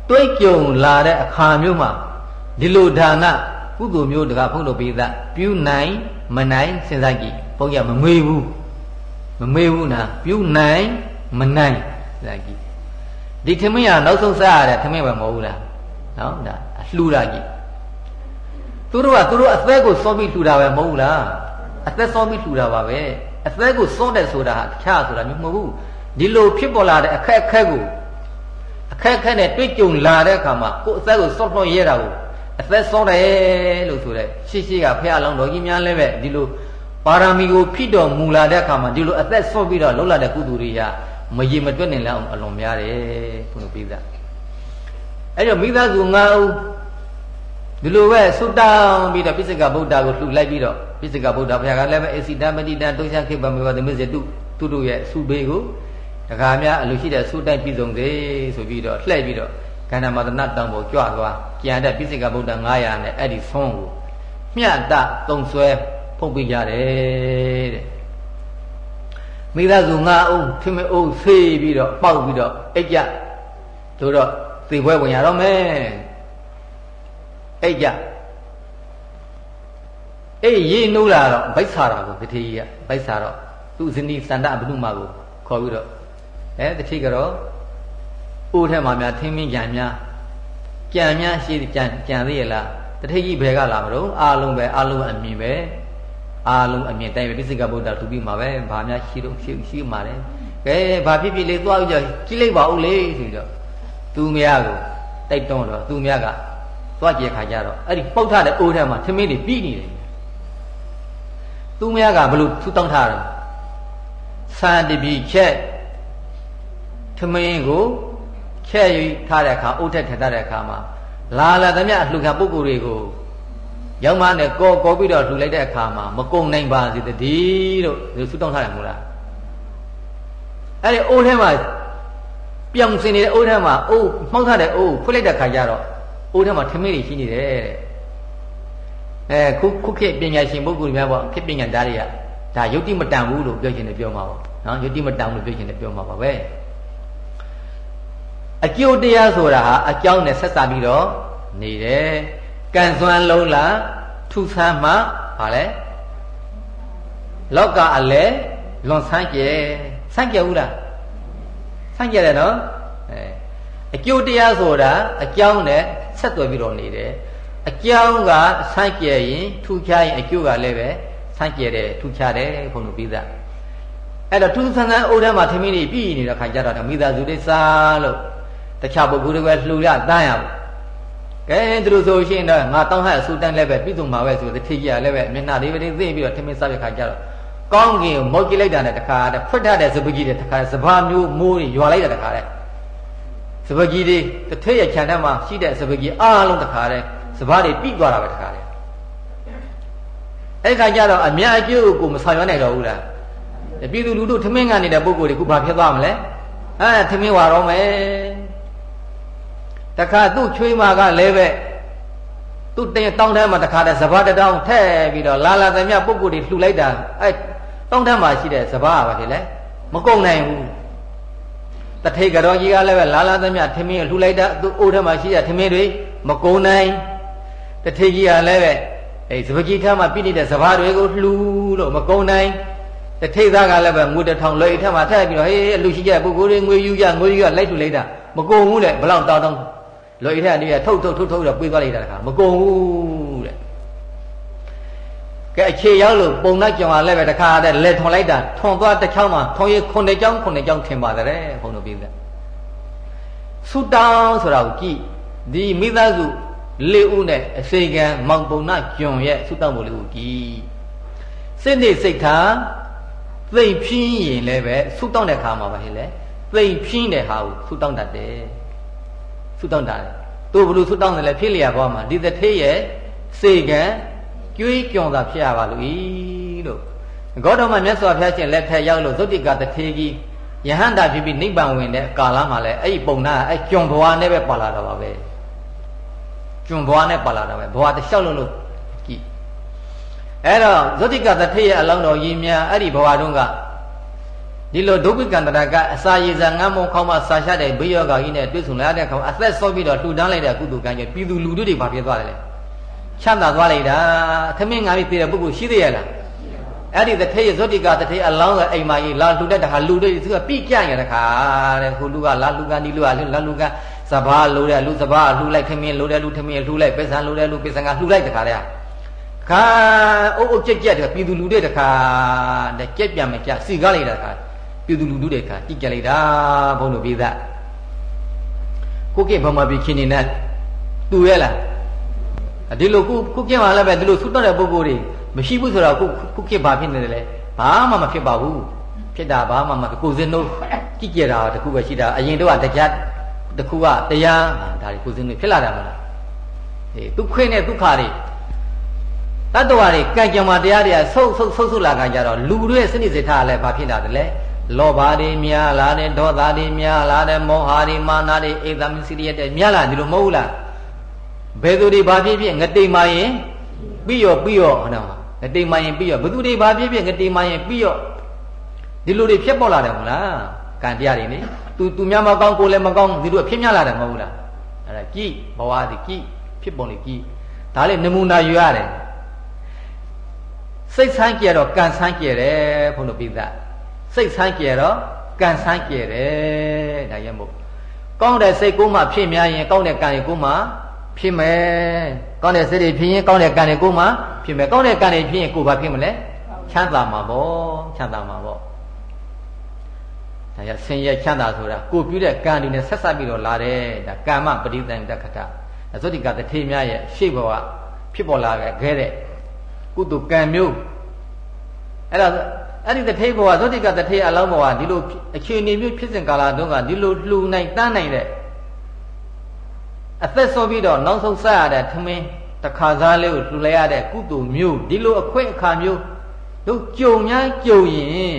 တွေးကြုံလာတဲ့အခါမျိုးမှာဒီလိုဒါနကုသိုလ်မျိုးတကဘုန်းတော်ပြိဿပြုနိုင်မနိုင်စဉ်းစားကြည့်ဘုန်းကြီးမမေ့ဘူး မမေ့ဘူးနာပြုနိုင်မနိုင်စဉ်းစားကြည့်ဒီထမင်းကနောက်ဆုံးစားရတဲ့ထမင်းပဲမဟုတ်ဘူးလားနော်ဒါလှူတာကြီးသူတို့ကသူတို့အသက်ကိုစောပြီးလှူတာပဲမဟုတ်လားအသက်စောပြီးလှူတာပါပဲအသက်ကိုစောတယ်ဆိုတာဟာတခြားဆိုတာမျိုးမဟုတ်ဘူးဒီလိုဖြစ်ပေါ်လာတဲ့အခက်အခက်ကိုအခက်အခက်နဲ့တွေ့ကြုံလာတဲ့အခါမှာကိုယ်အသက်ကိုစောတော့ရဲတာကိုအသက်စောတယ်လို့ဆိုတဲ့ရှေ့ရှေ့ကဖះလောင်းတော်ကြီးများလည်းပဲဒီလို ပါရမီကိုဖိတော်မူလာတဲ့အခါမှာဒီလိုအသက်စောပြီးတော့လှုပ်လာတဲ့ကုသိုလ်တွေကမရေမတွက်နိုင်လောက်အလွန်များတယ်ဘုရားပြသအဲ့တော့မိသားစု၅ဦးဒီလိုပဲဆုတောင်းပြီးတော့ပိစိကဗုဒ္ဓကိုလှူလိုက်ပြီးတော့ပိစိကဗုဒ္ဓဘုရားကလည်းပဲအစီတမတိတံတုရှခိပမေဝသမစ္စေတုသူတို့ရဲ့ဆုဘေးကိုတခါများအလိုရှိတဲ့ဆုတိုက်ပြည်စုံစေဆိုပြီးတော့လှည့်ပြီးတော့ကန္နမတနတောင်ပေါ်ကြွသွားကြံတဲ့ပိစိကဗုဒ္ဓ900နဲ့အဲ့ဒီဆွန်းကိုမြတ်တသုံးဆွဲ ဖုတ်ပေးကြတယ်တဲ့မိသားစု9ဦးထမင်းအုပ်ဆေးပြီးတော့ပေါက်ပြီးတော့အိတ်ကြတို့တော့သေပွဲဝင်ရတော့မယ်အိတ်ကြအေးရေးနှိုးလာတော့ဗိုက်ဆာတာကိုတတိကြီးကဗိုက်ဆာတော့သူ့ဇနီးစန္ဒဘနုမကိုခေါ်ပြီးတော့အဲတတိကတော့အိုးထဲမှာများထင်းမင်းကြံများကြံများရှိကြံကြံသေးရလားတတိကြီးဘယ်ကလာမလို့အာလုံးပဲအာလုံးအမြင်ပဲ အာလုံးအမြင်တိုင်းပဲပိစိကဗုဒ္ဓသူပြီးမှာပဲဘာများရှိတော့ရှိရှိမှာလဲကဲဘာဖြစ်ဖြစ်လေးသွားကြည့်ကြည့်လိုက်ပါဦးလေဆိုပြီးတော့သူများကိုတိုက်တွန်းတော့သူများကသွားကြည့်ခါကြတော့အဲ့ဒီပုတ်ထတဲ့အိုးထဲမှာသမင်းတွေပြီးနေတယ်သူများကဘလို့ထူတောင်းထားတယ်စံတပြီချက်သမင်းကိုချက်ယူထားတဲ့အခါအိုးထက်ထက်တဲ့အခါမှာလာလာသမျှလှူခံပုဂ္ဂိုလ်တွေကို ရောက်မနဲ့ကောကောပြီးတော့လှူလိုက်တဲ့အခါမှာမကုံနိုင်ပါစေတည်းလို့သူဆုတောင်းထားတယ်မို့လားအဲ့ဒီအိုးထဲမှာပြောင်စင်နေတဲ့အိုးထဲမှာအိုးမှောက်ထားတဲ့အိုးဖွင့်လိုက်တဲ့ခါကျတော့အိုးထဲမှာထမင်းတွေရှိနေတယ်တဲ့အဲခုခုခေတ်ပညာရှင်ပုဂ္ဂိုလ်များပေါ့ခေတ်ပညာသားတွေကဒါယုတ်တိမတန်ဘူးလို့ပြောချင်တယ်ပြောမှာပါနော်ယုတ်တိမတန်ဘူးလို့ပြောချင်တယ်ပြောမှာပါပဲအကျိုးတရားဆိုတာဟာအကြောင်းနဲ့ဆက်စပ်ပြီးတော့နေတယ် ကံစွမ်းလုံးလားထုဆန်းမှဗာလဲလောကအလဲလွန်ဆန်းကျဲဆန်းကျဲဘူးလားဆန်းကျဲတယ်နော်အဲအကျိုးတရားဆိုတာအကြောင်းနဲ့ဆက်သွယ်ပြီးတော့နေတယ်အကြောင်းကဆန်းကျဲရင်ထူခြားရင်အကျိုးကလည်းပဲဆန်းကျဲတယ်ထူခြားတယ်ဘုန်းတော်ပြီးသားအဲ့တော့ထူးဆန်းဆန်းအိုးထဲမှာထမင်းတွေပြည်နေတဲ့ခါကျတော့မိသားစုတွေစားလို့တခြားပုဂ္ဂိုလ်တွေကလှူရတန်းရဘူး ကဲသူတို့ဆိုရှင်တော့ငါတောင်းဟအဆူတန်းလည်းပဲပြည်သူမှာပဲဆိုတဲ့ထိကြီးရလည်းပဲမျက်နှာလေးပဲသိပြီးတော့ထမင်းစားပြခါကြတော့ကောင်းကင်ကိုမောက်ကြည့်လိုက်တာနဲ့တခါတည်းဖွက်ထတဲ့စပကြီးတွေတခါစဘာမျိုးမိုးတွေရွာလိုက်တာတခါတည်းစပကြီးတွေတစ်ထည့်ရခြံထဲမှာရှိတဲ့စပကြီးအားလုံးတခါတည်းစဘာတွေပြီးသွားတာပဲတခါတည်းအဲ့ခါကျတော့အများအကျိုးကိုမဆောင်ရွက်နိုင်တော့ဘူးလားပြည်သူလူထုထမင်းကနေတဲ့ပုံကိုယ်တွေခုဘာဖြစ်သွားမလဲအဲထမင်းဝါတော့မယ် တခါသူ့ချွေးမကလည်းပဲသူ့တင်တောင်းတန်းမှာတခါတည်းစဘာတတောင်းထည့်ပြီးတော့လာလာသမျှပုံကိုယ်တွေလှူလိုက်တာအဲတောင်းတန်းမှာရှိတဲ့စဘာပါဖြစ်လဲမကုန်နိုင်ဘူးတထိတ်ကတော်ကြီးကလည်းပဲလာလာသမျှထမင်းလှူလိုက်တာသူ့အိုးထဲမှာရှိတဲ့ထမင်းတွေမကုန်နိုင်တထိတ်ကြီးကလည်းပဲအဲစပကြီးထမှာပြည့်နေတဲ့စဘာတွေကိုလှူလို့မကုန်နိုင်တထိတ်သားကလည်းပဲငွေတစ်ထောင်လွယ်ထက်မှာထည့်ပြီးတော့ဟေးလူရှိကြပုဂ္ဂိုလ်တွေငွေယူကြငွေယူကြလိုက်ထူလိုက်တာမကုန်ဘူးလေဘလောက်တောင်းတောင်း လွယ်ထက်အနေနဲ့ထုတ်ထုတ်ထုတ်ထုတ်တော့ပြေးသွားလိုက်တာတခါမကုန်ဘူးတဲ့ကဲအခြေရောက်လို့ပုံနှက်ကြောင်ကလည်းပဲတခါတည်းလက်ထွန်လိုက်တာထွန်သွားတစ်ချောင်းမှာထွန်ရခုနှစ်ချောင်းခုနှစ်ချောင်းထင်ပါတယ်ဘုန်းတော်ပြေးတယ်ဆူတောင်းဆိုတာကိုကြည့်ဒီမိသားစုလေးဦးနဲ့အစိကံမောင်ပုံနှကျွန်ရဲ့ဆူတောင်းဖို့လေးကိုကြည့်စိတ်နေစိတ်ထားသိမ့်ဖြင်းရင်လည်းပဲဆူတောင်းတဲ့ခါမှာပါဟဲ့လေသိမ့်ဖြင်းတဲ့ဟာကိုဆူတောင်းတတ်တယ် ဆူတောင်းတာတယ်သူဘလို့ဆူတောင်းတယ်လဲဖြစ်လျာဘွားမှာဒီတစ်ထေးရဲ့စေကံကျွေးကြုံတာဖြစ်ရပါလို့ဤလို့ဂေါတမမြတ်စွာဘုရားရှင်လက်ထက်ရောက်လို့သုတိကတထေးကြီးယဟန္တာဖြစ်ပြီးနိဗ္ဗာန်ဝင်တဲ့ကာလမှာလဲအဲ့ဒီပုံနာအဲ့ကျွံဘွားနဲ့ပဲပါလာတာပါပဲကျွံဘွားနဲ့ပါလာတာပဲဘွားတစ်လျှောက်လုံးလို့ကြည့်အဲ့တော့ဇောတိကတထေရဲ့အလောင်းတော်ကြီးများအဲ့ဒီဘဝတုန်းက ဒီလိုဒုက္ခကန္တရာကအစာရည်စာငမ်းမုံခေါမဆာရှတဲ့ဘေးယောဂါကြီးနဲ့တွေ့ဆုံလာတဲ့အခါအသက်ဆော့ပြီးတော့လှူဒန်းလိုက်တဲ့ကုသိုလ်ကံကြောင့်ပြည်သူလူထုတွေဘာဖြစ်သွားတယ်လဲချမ်းသာသွားလိုက်တာသမင်းငါပြီးတည်တဲ့ပုဂ္ဂိုလ်ရှိသေးရဲ့လားအဲ့ဒီတထေရဲ့ဇောတိကတထေအလောင်းကအိမ်မာကြီးလာလှူတဲ့တခါလူတွေသူကပြိကြရတဲ့ခါတဲ့ဟိုလူကလာလူကဒီလူကလာလူကစဘာလိုတဲ့လူစဘာလှူလိုက်ခမင်းလိုတဲ့လူခမင်းလှူလိုက်ပစ္စံလိုတဲ့လူပစ္စံကလှူလိုက်တခါတဲ့ခါအုပ်အုပ်ကြက်ကြက်တဲ့ပြည်သူလူတွေတခါတဲ့ကြက်ပြန်မကြစီကားလိုက်တာတခါ ပြည်သူလူထုတွေခါကြည့်ကြလိုက်တာဘုန်းတော်ပြည်သားကိုကိဗမာပြည်ချင်းနေတဲ့တူရဲ့လားဒီလိုခုခုကိမှာလည်းပဲဒီလိုသုတ္တတဲ့ပုဂ္ဂိုလ်တွေမရှိဘူးဆိုတော့ခုခုကိဘာဖြစ်နေတယ်လဲဘာမှမဖြစ်ပါဘူးဖြစ်တာဘာမှမကိုစင်းတို့ကြည့်ကြတာတခုပဲရှိတာအရင်တော့တရားတခုကတရားဒါတွေကိုစင်းတို့ဖြစ်လာတာမလားအေးဒုက္ခနဲ့ဒုက္ခတွေတတ္တဝါတွေကံကြံမာတရားတွေဆုပ်ဆုပ်ဆုပ်ဆုပ်လာကြကြတော့လူတွေစနစ်စိတ်ထားလည်းဘာဖြစ်လာတယ်လဲ လောဘတွေများလာတယ်ဒေါသတွေများလာတယ်မောဟတွေမာနတွေဧသမစီရိယတွေများလာဒီလိုမဟုတ်လားဘယ်သူတွေဘာဖြစ်ဖြစ်ငတိမာရင်ပြီးရောပြီးရောဟုတ်တယ်ငတိမာရင်ပြီးရောဘသူတွေဘာဖြစ်ဖြစ်ငတိမာရင်ပြီးရောဒီလိုတွေဖြစ်ပေါ်လာတယ်မဟုတ်လားကံတရားတွေနိသူသူများမကောင်းကိုလည်းမကောင်းဒီလိုဖြစ်များလာတယ်မဟုတ်လားအဲ့ဒါကြည်ဘဝဒီကြည်ဖြစ်ပုံတွေကြည်ဒါလေးနမူနာယူရတယ်စိတ်ဆန်းကြတော့ကံဆန်းကြတယ်ဘုန်းတော်ပိသ စိတ်ဆန်းကြတော့ကံဆန်းကြတယ်ဒါရမို့ကောင်းတဲ့စိတ်ကိုမှဖြစ်များရင်ကောင်းတဲ့ကံကိုမှဖြစ်မယ်ကောင်းတဲ့စိတ်တွေဖြစ်ရင်ကောင်းတဲ့ကံတွေကိုမှဖြစ်မယ်ကောင်းတဲ့ကံတွေဖြစ်ရင်ကိုယ်ဘာဖြစ်မလဲချမ်းသာမှာပေါ့ချမ်းသာမှာပေါ့ဒါရဆင်းရဲချမ်းသာဆိုတာကိုပြုတဲ့ကံတွေနဲ့ဆက်ဆက်ပြီးတော့လာတယ်ဒါကာမပရိသန်တက္ကတာအသုတိကတထေများရဲ့ရှေ့ဘဝဖြစ်ပေါ်လာခဲ့တဲ့ကုသကံမျိုးအဲ့ဒါ အဲ့ဒီတထေဘဝသုတိကတထေအလောင်းဘဝဒီလိုအခြေအနေမျိုးဖြစ်စဉ်ကာလတုန်းကဒီလိုလှူနိုင်တန်းနိုင်တဲ့အသက်ဆုံးပြီးတော့နောက်ဆုံးဆက်ရတဲ့ထမင်းတခါစားလေးကိုလှူလိုက်ရတဲ့ကုသိုလ်မျိုးဒီလိုအခွင့်အခါမျိုးတို့ကြုံများကြုံရင်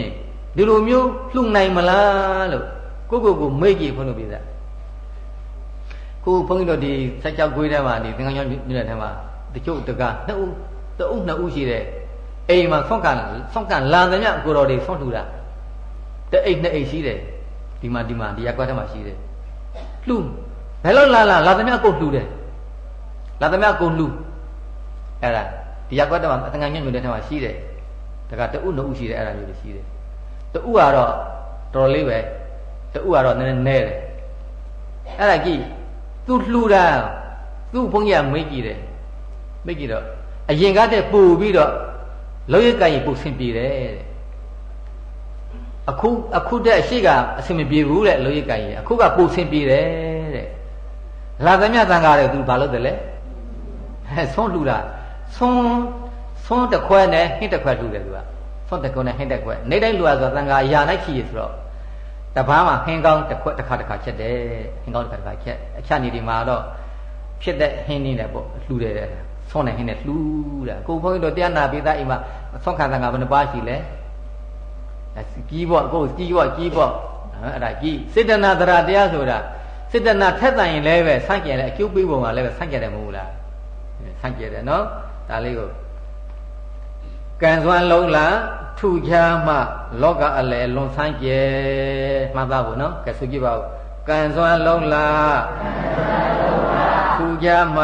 ဒီလိုမျိုးလှူနိုင်မလားလို့ကိုကိုကိုမေ့ကြည့်ဖွင့်လို့ပြသားခုဘုန်းကြီးတို့ဒီဆက်ကြောက်ခွေးထဲမှာဒီသင်္ကန်းကျောင်းမြို့နယ်ထဲမှာတချို့တကားနှစ်ဦးတအုပ်နှစ်ဦးရှိတဲ့ အိမ်မှာဆွန့်ကန်ဆွန့်ကန်လာသမျှကိုတော်တွေဆွန့်ထူတာတအိတ်နှစ်အိတ်ရှိတယ်ဒီမှာဒီမှာဒီရက်ကွက်ထဲမှာရှိတယ်လှူဘယ်လိုလာလာလာသမျှကိုလှူတယ်လာသမျှကိုလှူအဲ့ဒါဒီရက်ကွက်ထဲမှာအတငါညွန့်ညွန့်တဲ့ထဲမှာရှိတယ်ဒါကတဥနှုတ်ရှိတယ်အဲ့ဒါမျိုးတွေရှိတယ်တဥကတော့တော်တော်လေးပဲတဥကတော့နည်းနည်းနဲတယ်အဲ့ဒါကြည့်သူလှူတာသူ့ဘုန်းကြီးကမေးကြည့်တယ်မေးကြည့်တော့အရင်ကတည်းပူပြီးတော့ လောက်ရကရင်ပူဆင်ပြေတယ်တဲ့အခုအခုတဲ့အရှိကအဆင်မပြေဘူးတဲ့လောက်ရကရင်အခုကပူဆင်ပြေတယ်တဲ့လာသမျှတန်ကားတယ်သူဘာလုပ်တယ်လဲအဲဆုံးလှူတာဆုံးဆုံးတစ်ခွဲနဲ့ဟင်းတစ်ခွဲလှူတယ်သူကဆုံးတစ်ခွဲနဲ့ဟင်းတစ်ခွဲနေတိုင်းလှူရဆိုတန်ကားအရာလိုက်ခီရဆိုတော့တပားမှာဟင်းကောင်းတစ်ခွက်တစ်ခါတစ်ခါချက်တယ်ဟင်းကောင်းတစ်ခါတစ်ခါချက်အချက်နေဒီမှာတော့ဖြစ်တဲ့ဟင်းနေတယ်ပေါ့လှူတယ် ဆွမ်းနေဟင်းနဲ့လှူတာကိုဘုန်းကြီးတို့တရားနာပိသအိမ်မှာဆွမ်းခံတာကဘယ်နှပါရှိလဲကြီးပေါ့ကိုကြီးပေါ့ကြီးပေါ့အဲ့ဒါကြီးစေတနာတရာတရားဆိုတာစေတနာထက်တန်ရင်လည်းပဲဆန့်ကျင်တယ်အကျိုးပေးပုံကလည်းပဲဆန့်ကျင်တယ်မဟုတ်လားဆန့်ကျင်တယ်နော်ဒါလေးကိုကံစွမ်းလုံးလားထူခြားမှလောကအလယ်လွန်ဆန်းကျဲမှတ်သားဖို့နော်ကဲဆိုကြည့်ပါဦးကံစွမ်းလုံးလားထူခြားမှ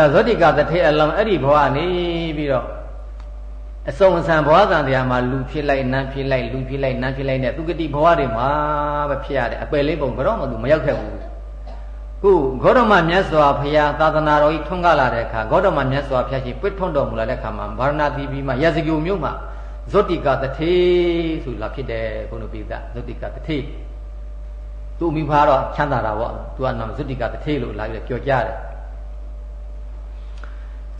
တော့ဇောတိကတထေအလုံးအဲ့ဒီဘဝနေပြီးတော့အစုံအစံဘဝတန်တရားမှာလူဖြစ်လိုက်နန်းဖြစ်လိုက်လူဖြစ်လိုက်နန်းဖြစ်လိုက်နဲ့သူကတိဘဝတွေမှာပဲဖြစ်ရတယ်အပယ်လေးပုံဘယ်တော့မှသူမရောက်ခဲ့ဘူးခုဂေါတမမြတ်စွာဘုရားသာသနာတော်ကြီးထွန်းကားလာတဲ့အခါဂေါတမမြတ်စွာဘုရားရှင်ပြစ်ထွန်းတော်မူလာတဲ့အခါမှာဗာရဏသီပြီးမှရဇဂုမြို့မှာဇောတိကတထေဆိုလာဖြစ်တယ်ဘုန်းတော်ပိသဇောတိကတထေသူ့မိဖားတော့ချမ်းသာတာပေါ့သူကနာမဇောတိကတထေလို့လာပြီးပြောကြတယ်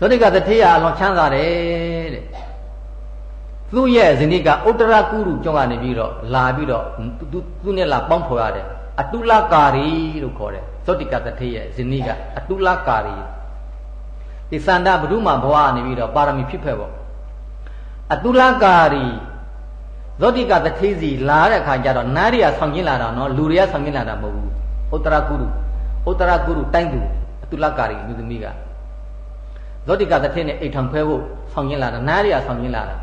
ဇောတိကတထေရအလွန်ချမ်းသာတယ်တဲ့သူ့ရဲ့ဇနိကဥတ္တရကုရုကျောင်းကနေပြီးတော့လာပြီးတော့သူသူနဲ့လာပေါင်းဖော်ရတယ်အတုလကာရီလို့ခေါ်တယ်ဇောတိကတထေရဲ့ဇနိကအတုလကာရီဒီစန္ဒဘုဒ္ဓမှာဘဝကနေပြီးတော့ပါရမီဖြစ်ဖက်ပေါ့အတုလကာရီဇောတိကတထေစီလာတဲ့အခါကျတော့နားရီကဆောင်ကျင်းလာတာနော်လူတွေကဆောင်ကျင်းလာတာမဟုတ်ဘူးဥတ္တရကုရုဥတ္တရကုရုတိုင်းသူအတုလကာရီလူသမီးက ဇောတိကတထေနဲ့အိတ်ထံဖဲဖို့ဆောင်ကျင်းလာတာနားရီကဆောင်ကျင်းလာတာ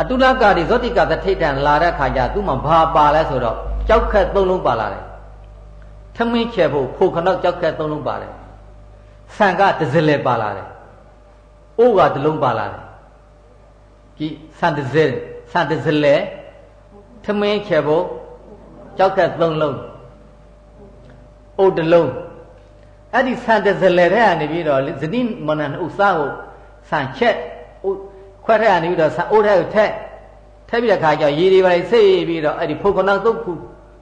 အတုလကာရီဇောတိကတထိတ်တန်လာတဲ့ခါကျသူ့မှာဘာပါလဲဆိုတော့ကြောက်ခက်သုံးလုံးပါလာတယ်ထမင်းချေဖို့ဖိုခနောက်ကြောက်ခက်သုံးလုံးပါတယ်ဆန်ကတစလဲပါလာတယ်အိုးကတလုံးပါလာတယ်ကြည့်ဆန်တစဲဆန်တစလဲထမင်းချေဖို့ကြောက်ခက်သုံးလုံးအိုးတလုံး အဲ့ဒီဆန်တစလဲတဲ့ကနေပြီးတော့ဇတိမနန်ဥစားကိုဆန်ချက်ခွက်ထက်ကနေပြီးတော့ဆန်အိုးထက်ကိုထက်ထက်ပြီးတဲ့ခါကျရေတွေပါလေစိတ်ပြီးတော့အဲ့ဒီဖုန်ခနာသုတ်ခု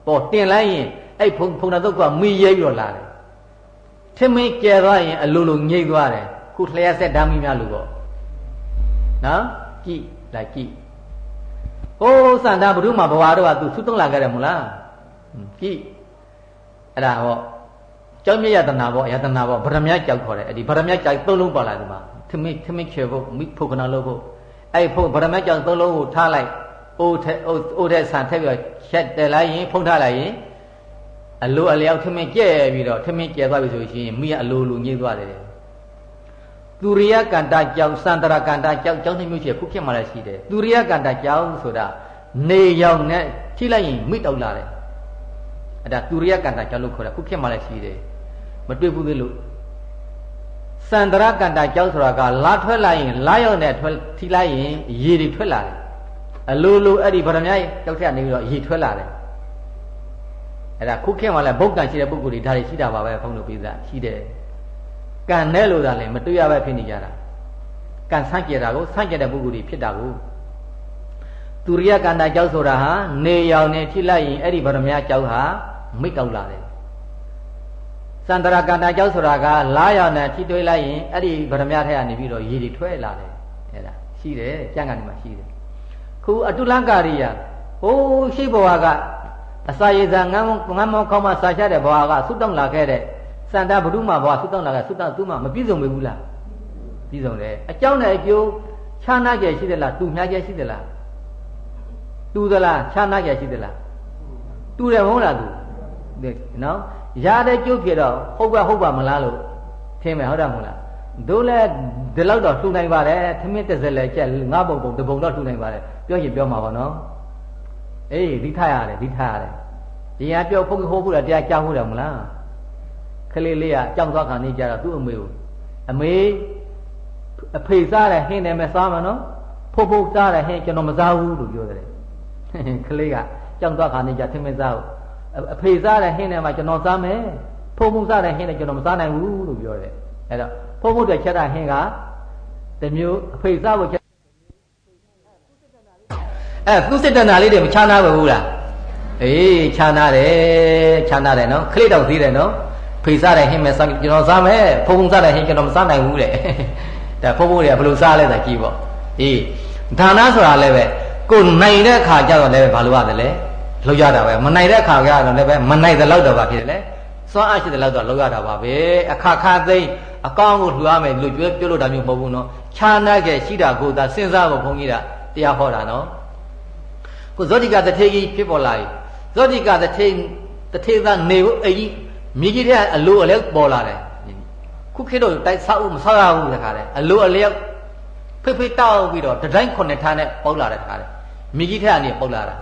ပေါ်တင်လိုက်ရင်အဲ့ဖုန်ဖုန်နာသုတ်ကမီရဲပြီးတော့လာတယ်ထမင်းကျဲသွားရင်အလိုလိုငိမ့်သွားတယ်ခုလျှက်ဆက်ဓာမီများလို့ပေါ့နော်ကြည့်လာကြည့်ဟိုးစန္ဒဘုရုမှာဘဝတော့ကသူသုသုံးလာခဲ့တယ်မို့လားကြည့်အဲ့ဒါဟော ကြောက်မြယတနာပေါ့ယတနာပေါ့ဗရမယကြောက်ခေါ်တယ်အဲ့ဒီဗရမယကြောက်သုံးလုံးပါလာဒီမှာသမိသမိခေဖို့မိဖုကနာလို့ဖို့အဲ့ဖုဗရမယကြောက်သုံးလုံးကိုထားလိုက်အိုးထဲအိုးထဲဆန်ထက်ပြီးရက်တယ်လိုက်ရင်ဖုံးထားလိုက်ရင်အလိုအလျောက်ထမင်းကြဲပြီးတော့ထမင်းကြဲသွားပြီဆိုရှင်မိရအလိုလိုညှိသွားတယ်သူရိယကန္တာကြောင့်စန္တရကန္တာကြောင့်ကြောင့်နှမျိုးရှိခုဖြစ်မှလည်းရှိတယ်သူရိယကန္တာကြောင့်ဆိုတာနေရောင်နဲ့ကြည့်လိုက်ရင်မိတောက်လာတယ်အဲ့ဒါသူရိယကန္တာကြောင့်လို့ခေါ်တာခုဖြစ်မှလည်းရှိတယ် မတွေ့ဘူးသေးလို့စန္ဒရကန္တာကြောင့်ဆိုတာကလာထွက်လာရင်လာရောက်နဲ့ထွက်ထိလိုက်ရင်ရေတွေထွက်လာတယ်အလိုလိုအဲ့ဒီဗရမ ्या ကြောက်ထက်နေပြီးတော့ရေထွက်လာတယ်အဲ့ဒါခုခေတ်မှာလည်းဘုတ်ကံရှိတဲ့ပုဂ္ဂိုလ်တွေဒါတွေရှိတာပါပဲဘုန်းတော်ပြည်သားရှိတယ်ကံနဲ့လို့သာလည်းမတွေ့ရပဲဖြစ်နေကြတာကံဆန့်ကျင်တာကိုဆန့်ကျင်တဲ့ပုဂ္ဂိုလ်တွေဖြစ်တာကိုသူရိယကန္တာကြောက်ဆိုတာဟာနေရောင်နဲ့ထိလိုက်ရင်အဲ့ဒီဗရမ ्या ကြောက်ဟာမိတ်တောက်လာတယ် စန္ဒရာကန္တာကျောက်ဆိုတာကလားရောင်နဲ့ထိတွေးလိုက်ရင်အဲ့ဒီဗရမထက်ကနေပြီးတော့ရေတွေထွက်လာတယ်အဲ့ဒါရှိတယ်ကြံ့ကနေမှရှိတယ်ခုအတုလံကာရိယဟိုးရှိဘဝကအစာရည်စာငမ်းငမ်းမောင်းခေါမှစာချတဲ့ဘဝကသုတောင်းလာခဲ့တဲ့စန္ဒဘုဒ္ဓမှာဘဝသုတောင်းလာခဲ့သုတောင်းသူ့မှာမပြည့်စုံဘူးလားပြည့်စုံတယ်အကြောင်းနဲ့အကျိုးခြားနာကျရှိသလားတူများကျရှိသလားတူသလားခြားနာကျရှိသလားတူတယ်မဟုတ်လားသူနော် ရတဲ့ကျုပ်ဖြစ်တော့ဟုတ်ပါဟုတ်ပါမလားလို့ထင်မယ်ဟုတ်တယ်မဟုတ်လားတို့လည်းဒီလောက်တော့လှူနိုင်ပါတယ်ထမင်းတစ်စက်လည်းကျက်ငါပုံပုံတပုံတော့လှူနိုင်ပါတယ်ပြောရင်ပြောမှာပါနော်အေးဒီထားရတယ်ဒီထားရတယ်ဒီဟာပြောဖုတ်ဟိုးဖို့တရားကြားဖို့တယ်မလားခလေးလေးကကြောက်သွားခံနေကြတော့သူ့အမေကိုအမေအဖေစားတယ်ဟင်းတယ်မဲ့စားမှာနော်ဖို့ဖို့စားတယ်ဟင်းကျွန်တော်မစားဘူးလို့ပြောတယ်ခလေးကကြောက်သွားခံနေကြထမင်းစားဘူး အဖေစားတဲ့ဟင်းထဲမှာကျွန်တော်စားမယ်ဖုံဖုံစားတဲ့ဟင်းနဲ့ကျွန်တော်မစားနိုင်ဘူးလို့ပြောတယ်အဲ့တော့ဖုံဖုံတဲ့ချက်တာဟင်းကတမျိုးအဖေစားဖို့ချက်အဲသူစစ်တနာလေးတွေမချားနာဘူးလားအေးချားနာတယ်ချားနာတယ်နော်ခလိတောက်သေးတယ်နော်ဖေစားတဲ့ဟင်းမဲ့စားကျွန်တော်စားမယ်ဖုံဖုံစားတဲ့ဟင်းကျွန်တော်မစားနိုင်ဘူးတဲ့ဒါဖုံဖုံတွေကဘယ်လိုစားလဲဆိုကြည့်ပေါ့အေးဒါနဆိုတာလည်းပဲကိုနိုင်တဲ့အခါကျတော့လည်းပဲဘာလို့ရတယ်လဲ လောက်ရတာပဲမနိုင်တဲ့အခါကျတော့လည်းပဲမနိုင်တဲ့လောက်တော့ပါဖြစ်တယ်လေစွမ်းအားရှိတဲ့လောက်တော့လောက်ရတာပါပဲအခါခါသိအကောင်းကိုလှူရမယ်လို့ပြောပြောလို့တာမျိုးမဟုတ်ဘူးနော်ခြားနာခဲ့ရှိတာကိုသာစဉ်းစားဖို့ဘုန်းကြီးကတရားဟောတာနော်ကိုဇောတိကတထေကြီးဖြစ်ပေါ်လာပြီဇောတိကတထေတထေသားနေကိုအကြီးမိကြီးတဲ့အလိုအလျောက်ပေါ်လာတယ်ခုခေတ်တော့တိုက်ဆောက်မဆောက်ရဘူးတခါလေအလိုအလျောက်ဖိဖိတောက်ပြီးတော့တတိုင်းခုနှစ်ထားနဲ့ပေါက်လာတဲ့တခါလေမိကြီးထက်ကနေပေါက်လာတာ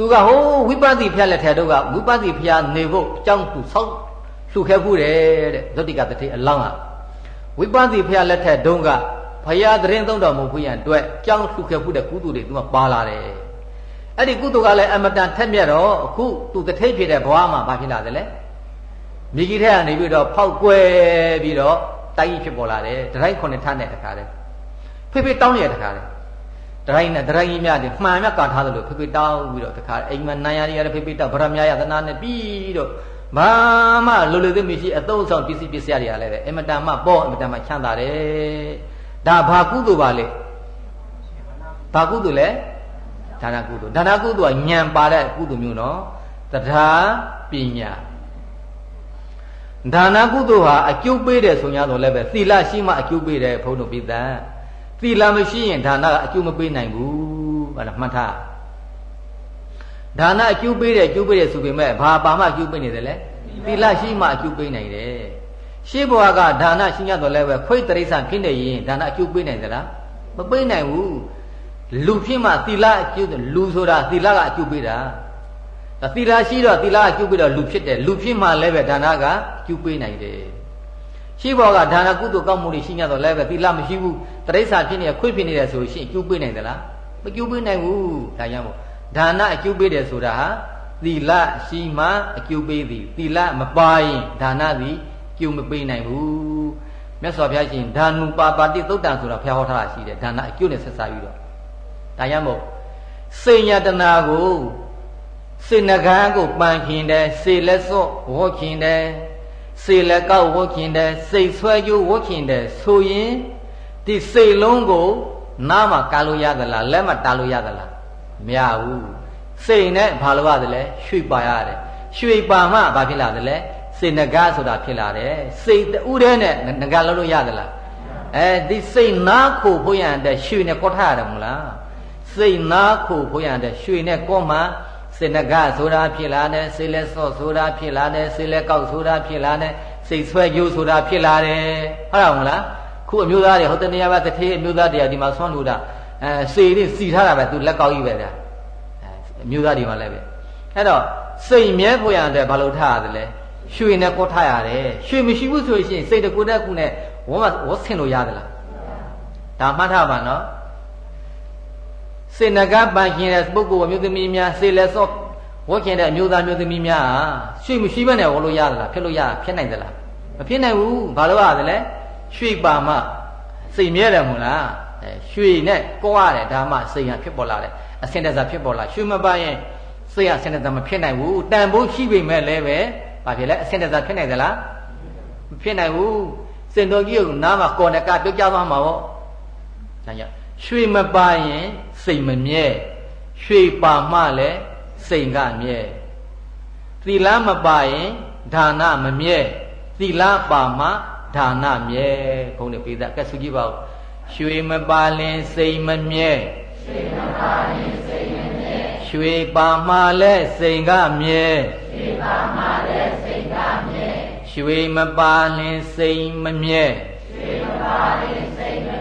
သူကဟိုးဝိပဿနာဖျက်လက်ထဲတို့ကဝိပဿနာဖျားနေဖို့အကြောင်းသူဆောက်လှူခဲ့ဘူးတယ်တဲ့ဇတိကတတိအလောင်းကဝိပဿနာဖျားလက်ထဲတုန်းကဖရာသတင်းသုံးတော်မူခွင့်ရအတွက်ကြောင်းလှူခဲ့ဘူးတဲ့ကုသိုလ်တွေသူကပါလာတယ်အဲ့ဒီကုသိုလ်ကလည်းအမတန်ထက်မြက်တော့အခုသူတထိတ်ဖြစ်တဲ့ဘဝမှာဘာဖြစ်လာတယ်လဲမြေကြီးထဲကနေပြီးတော့ဖောက်ကွဲပြီးတော့တိုက်ကြီးဖြစ်ပေါ်လာတယ်ဒရိုက်ခုနှစ်ထပ်နဲ့တခါတည်းဖေဖေတောင်းရတခါတည်း ဒရိုင်းနဲ့ဒရိုင်းကြီးများတယ်မှန်မြတ်ကာထားသလိုဖေဖေတောင်းပြီးတော့တခါအိမ်မှာနိုင်ရရဖေဖေတောင်းဗရမယသနာနဲ့ပြီးတော့ဘာမှလိုလိုသိမရှိအသုံးဆောင်ပစ္စည်းပစ္စည်းတွေကလည်းပဲအမတန်မှပေါ့အမတန်မှချမ်းသာတယ်ဒါဘာကုသိုလ်ပါလဲဘာကုသိုလ်လဲဒါနကုသိုလ်ဒါနကုသိုလ်ကညံပါတဲ့ကုသိုလ်မျိုးနော်တရားပညာဒါနကုသိုလ်ဟာအကျုပ်ပေးတယ်ဆိုရတော့လည်းပဲသီလရှိမှအကျုပ်ပေးတယ်ဘုန်းတော်ပြည်သား သီလမရှိရင်ဒါနကအကျိုးမပေးနိုင်ဘူးဟုတ်လားမှတ်ထားဒါနအကျိုးပေးတယ်အကျိုးပေးတယ်ဆိုပေမဲ့ဘာပါမှအကျိုးပေးနေတယ်လဲသီလရှိမှအကျိုးပေးနိုင်တယ်ရှေးဘဝကဒါနရှိရတော့လည်းပဲခွိတ်တရိစ္ဆာန်ဖြစ်နေရင်ဒါနအကျိုးပေးနိုင်သလားမပေးနိုင်ဘူးလူဖြစ်မှသီလအကျိုးလူဆိုတာသီလကအကျိုးပေးတာသီလရှိတော့သီလအကျိုးပေးတော့လူဖြစ်တယ်လူဖြစ်မှလည်းပဲဒါနကအကျိုးပေးနိုင်တယ် ရှိဘောကဒါနကုသိုလ်ကောက်မှုတွေရှိ냐တော့လည်းပဲသီလမရှိဘူးတရိစ္ဆာဖြစ်နေခွေ့ဖြစ်နေတယ်ဆိုရှင်ကျိုးပေးနိုင်သလားမကျိုးပေးနိုင်ဘူးဒါကြောင့်မို့ဒါနအကျိုးပေးတယ်ဆိုတာဟာသီလရှိမှအကျိုးပေးသည်သီလမပါရင်ဒါနသည်ကျိုးမပေးနိုင်ဘူးမြတ်စွာဘုရားရှင်ဒါနုပါပါတိသုတ်တံဆိုတာဘုရားဟောထားတာရှိတယ်ဒါနအကျိုးနဲ့ဆက်စားပြီးတော့ဒါကြောင့်မို့စေညတနာကိုစေနဂန်းကိုပန်ခင်တယ်စေလက်စော့ဝေါ်ခင်တယ် စေလက်ကောက်ဝတ်ခင်တယ်စိတ်ဆွဲကြိုးဝတ်ခင်တယ်ဆိုရင်ဒီစိတ်လုံးကို နားမှာကာလို့ရသလားလက်မှာတာလို့ရသလားမရဘူးစိတ်နဲ့ဘာလို့ရတယ်လဲရွှေ့ပါရတယ်ရွှေ့ပါမှဘာဖြစ်လာတယ်လဲစေနဂဆိုတာဖြစ်လာတယ်စိတ်တူးတဲ့နဲ့ငကလို့လို့ရသလားအဲဒီစိတ်နားခိုဖို့ရတဲ့ရွှေနဲ့ကောထားရတယ်မဟုတ်လားစိတ်နားခိုဖို့ရတဲ့ရွှေနဲ့ကောမှ စေနဂဆိုတာဖြစ်လာတယ်စေလက်စော့ဆိုတာဖြစ်လာတယ်စေလက်ကောက်ဆိုတာဖြစ်လာတယ်စိတ်ဆွဲကြိုးဆိုတာဖြစ်လာတယ်ဟုတ်တယ်မလားခုအမျိုးသားတွေဟိုတနေရာမှာတထေးအမျိုးသားတွေကဒီမှာဆွမ်းလို့တာအဲစေတွေစီထားတာပဲသူလက်ကောက်ကြီးပဲဗျာအမျိုးသားတွေမှာလည်းပဲအဲ့တော့စိတ်မြဲဖို့ရတဲ့ဘာလို့ထားရတယ်လဲရွှေနဲ့ကောထားရတယ်ရွှေမရှိဘူးဆိုရင်စိတ်တကူတဲ့ကူနဲ့ဝမဝဆင်လို့ရတယ်လားဒါမှတ်ထားပါနော် စေနကပန်ခင်တဲ့ပုဂ္ဂိုလ်အမျိုးသမီးများစေလက်စော့ဝတ်ခင်တဲ့အမျိုးသားမျိုးသမီးများဟာရွှေမရှိဘဲနဲ့ဝတ်လို့ရသလားဖြစ်လို့ရဖြစ်နိုင်သလားမဖြစ်နိုင်ဘူးဘာလို့ရသလဲရွှေပါမှစိတ်မြဲတယ်မို့လားအဲရွှေနဲ့ကောရတယ်ဒါမှစိတ်ဟာဖြစ်ပေါ်လာတယ်အစင်တစားဖြစ်ပေါ်လာရွှေမပါရင်စိတ်ဟာအစင်တစားမဖြစ်နိုင်ဘူးတန်ဖိုးရှိပေမဲ့လည်းပဲဘာဖြစ်လဲအစင်တစားဖြစ်နိုင်သလားမမဖြစ်နိုင်ဘူးစင်တော်ကြီးကိုနားမှာကော်နကပြုတ်ကြသွားမှာပေါ့ဒါကြောင့်ရွှေမပါရင် စိတ်မမြဲရွှေပါမှလည်းစိတ်ကမြဲသီလမပါရင်ဒါနမမြဲသီလပါမှဒါနမြဲဘုန်းကြီးပိသကဲဆုကြည့်ပါဦးရွှေမပါလင်စိတ်မမြဲရွှေမပါလင်စိတ်မမြဲရွှေပါမှလည်းစိတ်ကမြဲရွှေပါမှလည်းစိတ်ကမြဲရွှေမပါလင်စိတ်မမြဲရွှေမပါလင်စိတ်မမြဲ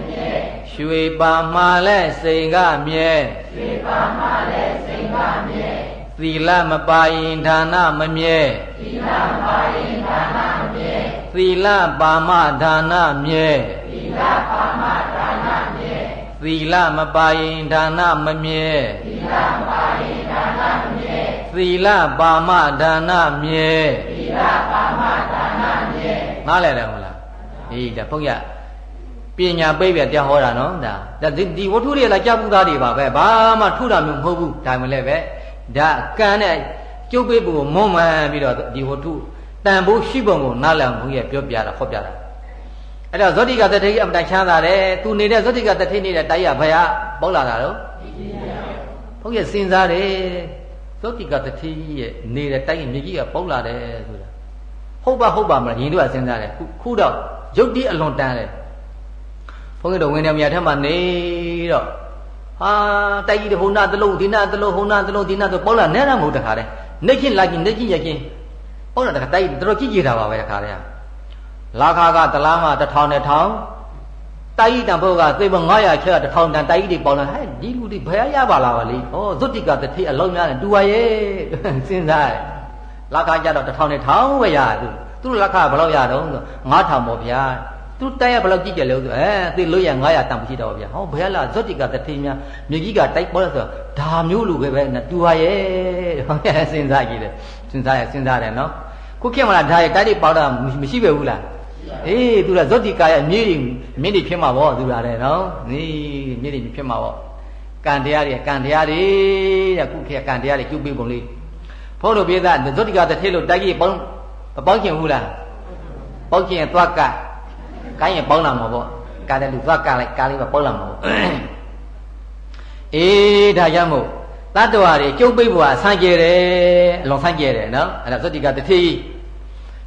ရွှေပါမှလည်းစိတ်ကမြဲရွှေပါမှလည်းစိတ်ကမြဲသီလမပါရင်ဒါနမမြဲသီလမပါရင်ဒါနမမြဲသီလပါမဒါနမြဲသီလပါမဒါနမြဲသီလမပါရင်ဒါနမမြဲသီလမပါရင်ဒါနမမြဲသီလပါမဒါနမြဲသီလပါမဒါနမြဲနားလည်တယ်မလားအေးဒါဘုန်းကြီး ပညာပိတ်ပြတရားဟောတာနော်ဒါဒါဒီဝတ္ထုတွေလာကြဘူးသားတွေပါပဲဘာမှထူတာမျိုးမဟုတ်ဘူးဒါမှလည်းပဲဒါကံနဲ့ကျုပ်ပိတ်ဖို့မွန်မှန်ပြီးတော့ဒီဝတ္ထုတန်ဖို့ရှိပုံကိုနားလည်ဘုန်းကြီးပြောပြတာဟောပြတာအဲ့တော့ဇောတိကတထေကြီးအမတန်ချမ်းသာတယ်သူနေတဲ့ဇောတိကတထေနေတဲ့တိုက်ရဘယ်ဟာပေါက်လာတာတော့ဘုန်းကြီးစဉ်းစားတယ်ဇောတိကတထေကြီးရဲ့နေတဲ့တိုက်ရင်မြေကြီးကပေါက်လာတယ်ဆိုတာဟုတ်ပါဟုတ်ပါမလားရင်တို့ကစဉ်းစားတယ်ခုတော့ရုပ်တိအလွန်တန်းတယ် ဘုန်းကြီးတို့ဝင်တယ်မြတ်ထက်မှာနေတော့ဟာတိုက်ကြီးတဟိုနာတလုံးဒီနာတလုံးဟိုနာတလုံးဒီနာဆိုပေါက်လာနဲတာမဟုတ်တခါတည်းနေချင်းလာချင်းနေချင်းရချင်းပေါက်လာတခါတိုက်တော်တော်ကြည့်ကြတာပါပဲတခါတည်းလာခါကတလားမှတစ်ထောင်နဲ့ထောင်တိုက်ကြီးတန်ဖို့ကသိပ900ချက်တစ်ထောင်တန်တိုက်ကြီးတွေပေါက်လာဟဲ့ဒီလူတွေဘယ်ရပါလာပါလိဩဇွတ်တိကတတိအလုံးများတယ်တူပါရဲ့စဉ်းစားတယ်လာခါကြတော့တစ်ထောင်နဲ့ထောင်ပဲရသူသူလက်ခဘယ်လောက်ရတော့ဆို9000ပေါ့ဗျာ သူတိုက်ရဘယ်လောက်ကြည့်ကြလဲဆိုအဲသိလို့ရ900တန်မရှိတော့ဗျာဟောဘယ်လားဇွတ်တိကတတိများမြေကြီးကတိုက်ပေါ်လဲဆိုဒါမျိုးလူပဲပဲတူပါရဲ့ဟောစဉ်းစားကြည့်တယ်စဉ်းစားရစဉ်းစားတယ်နော်ခုခေတ်မှာဒါရဲ့တိုက်တွေပေါက်တာမရှိပဲဘူးလားအေးသူကဇောတိကာရဲ့မြေတွေမြင့်တွေဖြစ်မှာပေါ့သူကလည်းနော်နီးမြင့်တွေဖြစ်မှာပေါ့ကံတရားတွေကံတရားတွေတဲ့ခုခေတ်ကံတရားတွေကျုပ်ပေးပုံလေးဘုန်းတော်ပြေသားဇောတိကာတစ်ထည့်လို့တိုက်ကြီးပေါင်းမပေါင်းကျင်ဘူးလားပေါင်းကျင်ရင်သွားက ကိုင်းရင်ပေါင်းလာမှာပေါ့ကားတယ်လူသွားကလိုက်ကားလေးပဲပေါင်းလာမှာပေါ့အေးဒါကြောင့်မို့တတ္တဝါတွေကျုပ်ပိတ်ဘွာဆန်းကျဲတယ်အလွန်ဆန်းကျဲတယ်နော်အဲ့ဒါဇောတိကာတစ်ထည့်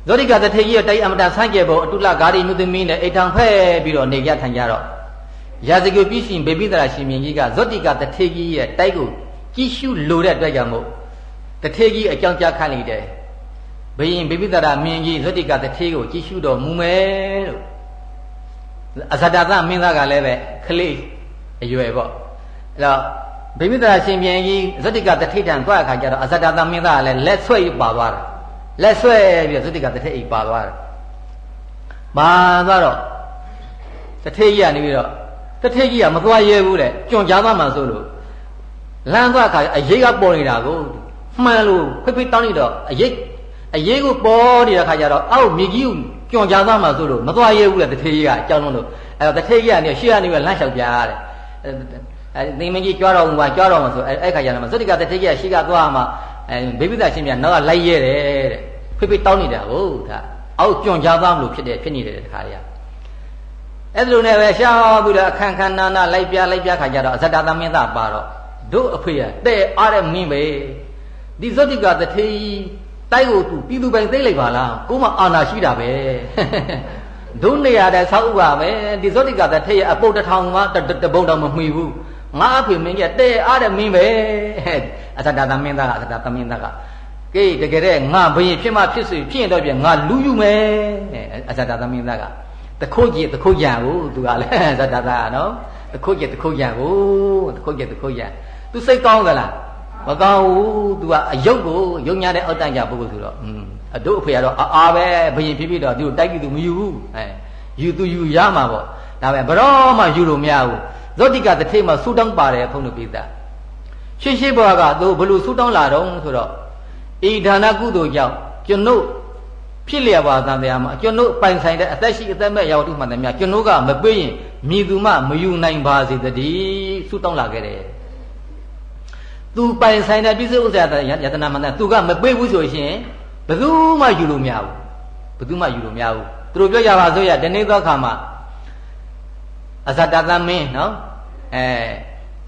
ဇောတိကတထေကြီးရဲ့တိုက်အမတဆန့်ကျဲဖို့အတုလဂါရီမြုသမီးနဲ့အိတ်ထံဖဲပြီးတော့နေကြထိုင်ကြတော့ရာဇဂုပြရှင်ဘေပိတရာရှင်မြင်းကြီးကဇောတိကတထေကြီးရဲ့တိုက်ကိုကြည့်ရှုလိုတဲ့အတွက်ကြောင့်မို့တထေကြီးအကြောင်းကြားခိုင်းလိုက်တယ်ဘယင်ဘေပိတရာမြင်းကြီးဇောတိကတထေကိုကြည့်ရှုတော်မူမယ်လို့ အဇဒသမင်းသားကလည်းပဲခလေးအရွယ်ပေါ့အဲ့တော့ဘေပိတရာရှင်မြင်းကြီးဇောတိကတထေတံသွားအခါကျတော့အဇဒသမင်းသားကလည်းလက်ဆွဲပါသွားတယ်လက်ဆွဲပြီးတော့သုတိကတထေအိပါသွားတယ်။မာသွားတော့တထေကြီးကနေပြီးတော့တထေကြီးကမသွားရဲဘူးတဲ့ကြွန်ကြားသွားမှဆိုလို့လမ်းသွားခါအရေးကပေါ်နေတာကိုမှန်လို့ဖိဖိတောင်းနေတော့အရေးအရေးကိုပေါ်နေတဲ့ခါကျတော့အောက်မြေကြီးကို ကြွန်ကြားသွားမှဆိုလို့မသွားရဲဘူးလေတထေကြီးကအကြောင်းလုံးလို့အဲ့တော့တထေကြီးကနေရှေ့ကနေပြီးလမ်းလျှောက်ပြရတယ်။အဲသင်မကြီးကြွားတော်မူပါကြွားတော်မှာဆိုအဲ့ခါကျတော့သုတိကတထေကြီးကရှေ့ကသွားမှအဲဘေဘိသရှင်မြတ်နောက်ကလိုက်ရဲတယ်တဲ့ဖိဖိတောင်းနေတာဟုတ်ဒါအောက်ကြွန်ကြသားမလို့ဖြစ်တယ်ဖြစ်နေတယ်တခါတည်းအဲ့ဒါလိုနဲ့ပဲရှားပြီးတော့အခန်းခန်းနာနာလိုက်ပြလိုက်ပြခါကြတော့အဇတသမင်းသားပါတော့တို့အဖေရတဲ့အားတဲ့မင်းပဲဒီဇောတိကတထေ တိုက်ကိုသူပြည်သူပိုင်သိလိုက်ပါလားကိုမအာနာရှိတာပဲတို့နေရတဲ့ဆောက်ဥပါပဲဒီဇောတိကတထေအပုတ်တစ်ထောင်ကတပုံတောင်မမှီဘူးငါအဖေမင်းကြီးတဲ့အားတဲ့မင်းပဲအဇတသမင်းသားကအဇတသမင်းသားကကဲတကယ်တဲ့ငါဘယင်ဖြစ်မှဖြစ်စေဖြစ်ရင်တော့ပြငါလူယူမယ်အဇတသမင်းသားကတခုတ်ကြီးတခုတ်ကြံကိုသူကလည်းဇတသားကနော်တခုတ်ကြီးတခုတ်ကြံကိုတခုတ်ကြီးတခုတ်ကြံသူစိတ်ကောင်းသလား မကောင်းဘူးသူကအယုတ်ကိုယုံညာတဲ့အောက်တန်းကြပုဂ္ဂိုလ်ဆိုတော့อืมအတို့အဖေကတော့အာပဲဘယင်ဖြစ်ဖြစ်တော့သူတိုက်ကြည့်သူမယူဘူးအဲယူသူယူရမှာပေါ့ဒါပဲဘရောမှယူလို့မရဘူးဇောတိကတထိတ်မှာဆူတောင်းပါတယ်ဖုန်းတို့ပိသရှင်းရှင်းဘွားကသူဘလို့ဆူတောင်းလာတော့ဆိုတော့ဤဒါနကုသိုလ်ကြောင့်ကျွန်ုပ်ဖြစ်လျက်ပါသံတရားမှာကျွန်ုပ်ပိုင်ဆိုင်တဲ့အသက်ရှိအသက်မဲ့ရောက်တုမှန်တယ်များကျွန်ုပ်ကမပေးရင်မြည်သူမှမယူနိုင်ပါစေတည်းဆုတောင်းလာခဲ့တယ် သူပိုင်ဆိုင်တဲ့ပြစ္ဆုဥစ္စာယတနာမှန်တယ်သူကမပေးဘူးဆိုရှင်ဘယ်သူမှယူလို့မရဘူးဘယ်သူမှယူလို့မရဘူးသူတို့ပြောကြပါစို့ရတနေ့သောအခါမှာအဇတသမင်းနော်အဲ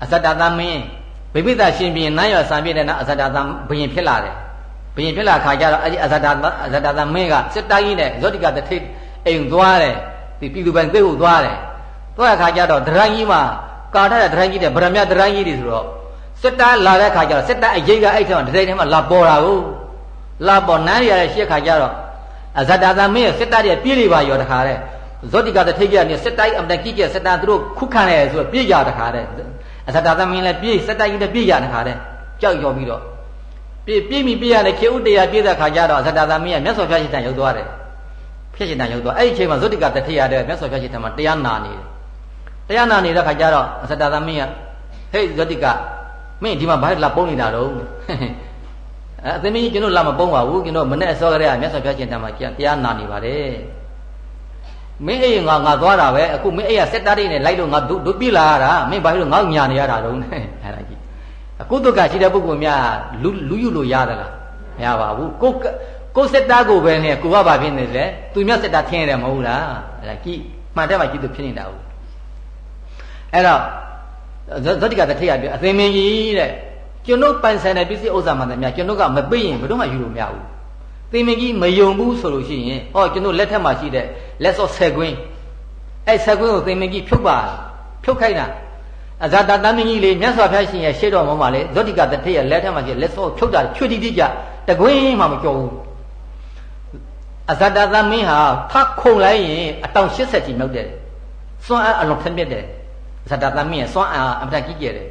အဇတသမင်းဗိပိသရှင်ပြင်နန်းရဆံပြည့်တဲ့နောက်အဇတသမဘယင်ဖြစ်လာတယ်ဘယင်ဖြစ်လာခါကျတော့အဲ့ဒီအဇတအဇတသမင်းကစစ်တိုင်းကြီးနဲ့ဇောတိကတထိတ်အိမ်သွားတယ်ဒီပြည်သူပိုင်သိဖို့သွားတယ်သွားတဲ့ခါကျတော့ဒရန်ကြီးမှာကာထတဲ့ဒရန်ကြီးတဲ့ဗရမဒရန်ကြီးတွေဆိုတော့ စစ်သားလာတဲ့ခါကျတော့စစ်သားအရေးကအဲ့ထဲမှာဒရိုက်ထဲမှာလာပေါ်တာကိုလာပေါ်နန်းရတဲ့ရှေ့ခါကျတော့အဇတသမင်းရဲ့စစ်သားတွေပြေးနေပါရောတခါတဲ့ဇောတိကတထိတ်ကနေစစ်တိုင်းအမတကြီးကျစစ်သားသူတို့ခုခံတယ်ဆိုတော့ပြေးကြတခါတဲ့အဇတသမင်းလည်းပြေးစစ်တိုင်းကြီးလည်းပြေးကြတခါတဲ့ကြောက်ရောပြီးတော့ပြေးပြေးမိပြေးရတယ်ခေဥတရားပြေးတဲ့ခါကျတော့အဇတသမင်းကမြတ်စွာဘုရားရှင်တန်ရောက်သွားတယ်ဖြစ်ရှင်တန်ရောက်သွားအဲ့ဒီအချိန်မှာဇောတိကတထိတ်ရတဲ့မြတ်စွာဘုရားရှင်တန်မှာတရားနာနေတယ်တရားနာနေတဲ့ခါကျတော့အဇတသမင်းကဟေးဇောတိက မင်းဒီမှာဘာလဲလာပုံးနေတာတော့အဲအသမီးကျွန်တော်လာမပုံးပါဘူးကျွန်တော်မနဲ့အစောကလေးကမြတ်စွာဘုရားရှင်တန်မှာတရားနာနေပါတယ်မင်းအဲ့ငါငါသွားတာပဲအခုမင်းအဲ့ရစက်တားလေးနဲ့လိုက်လို့ငါဒုပြလာရတာမင်းဘာလို့ငါ့ညာနေရတာတော့အဲ့ဒါကြီးအခုတုတ်ကရှိတဲ့ပုဂ္ဂိုလ်များလူလူယူလို့ရသလားမရပါဘူးကိုကိုစက်တားကိုပဲနဲ့ကိုကဘာဖြစ်နေလဲသူမြတ်စက်တားထင်းရတယ်မဟုတ်လားအဲ့ဒါကြီးမှန်တယ်မှကြီးသူဖြစ်နေတာဟုတ်အဲ့တော့ ဇတိကတထိတ်ရပြအသင်မင်းကြီးတဲ့ကျွန်တော်ပိုင်ဆိုင်တဲ့ပစ္စည်းဥစ္စာမှန်တယ်များကျွန်တော်ကမပိတ်ရင်ဘယ်တော့မှယူလို့မရဘူးသင်မင်းကြီးမယုံဘူးဆိုလို့ရှိရင်ဟောကျွန်တော်လက်ထက်မှာရှိတဲ့လက်စောဆယ်ကွင်းအဲ့ဆယ်ကွင်းကိုသင်မင်းကြီးဖြုတ်ပါဖြုတ်ခိုင်းတာအဇာတတမင်းကြီးလေးမြတ်စွာဘုရားရှင်ရဲ့ရှေ့တော်မှာလေဇတိကတထိတ်ရလက်ထက်မှာရှိလက်စောဖြုတ်တာချွတ်တိတိကြတကွင်းမှမကြောက်ဘူးအဇာတသမင်းဟာထခုံလိုက်ရင်အတောင်80ကြီးမြောက်တယ်စွမ်းအားအလွန်ထက်မြက်တယ် ဇတသမင်းရဲ့စွမ်းအားအမှန်ကြီးကျယ်တယ်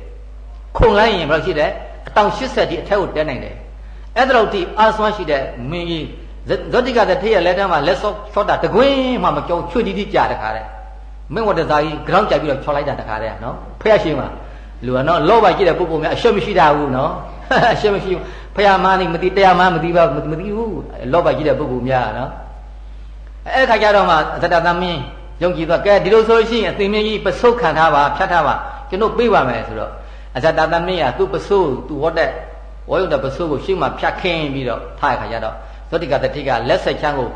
ခုံလိုက်ရင်ဘယ်လိုရှိလဲအတောင်80ဒီအထက်ကိုတဲနိုင်တယ်အဲ့ဒါလို့ဒီအာစွမ်းရှိတဲ့မင်းကြီးဇတိကတထေးရဲ့လက်ထက်မှာလက်စောချောတာတကွင်းမှမကြောချွေတီတီကြာတခါတဲ့မင်းဝတ္တဇာကြီးဂရောင်းကြပြီးတော့ချောလိုက်တာတခါတဲ့နော်ဖះရှိမှာလူကနော်လောဘကြည့်တဲ့ပုဂ္ဂိုလ်များအရှက်မရှိတာဘူးနော်အရှက်မရှိဘူးဖះမနီမသိတရားမမသိပါမသိဘူးလောဘကြည့်တဲ့ပုဂ္ဂိုလ်များနော်အဲ့ခါကျတော့မှဇတသမင်း ယုံကြည်သွားကဲဒီလိုဆိုရှိရင်အသင်မင်းကြီးပစုတ်ခံထားပါဖြတ်ထားပါကျွန်တော်ပြေးပါမယ်ဆိုတော့အဇတတမင်းကသူ့ပစုတ်သူဝတ်တဲ့ဝေါ်ရုံတဲ့ပစုတ်ကိုရှေ့မှာဖြတ်ခင်းပြီးတော့ထားရခါကျတော့သောတိကတတိကလက်ဆက်ချမ်းကို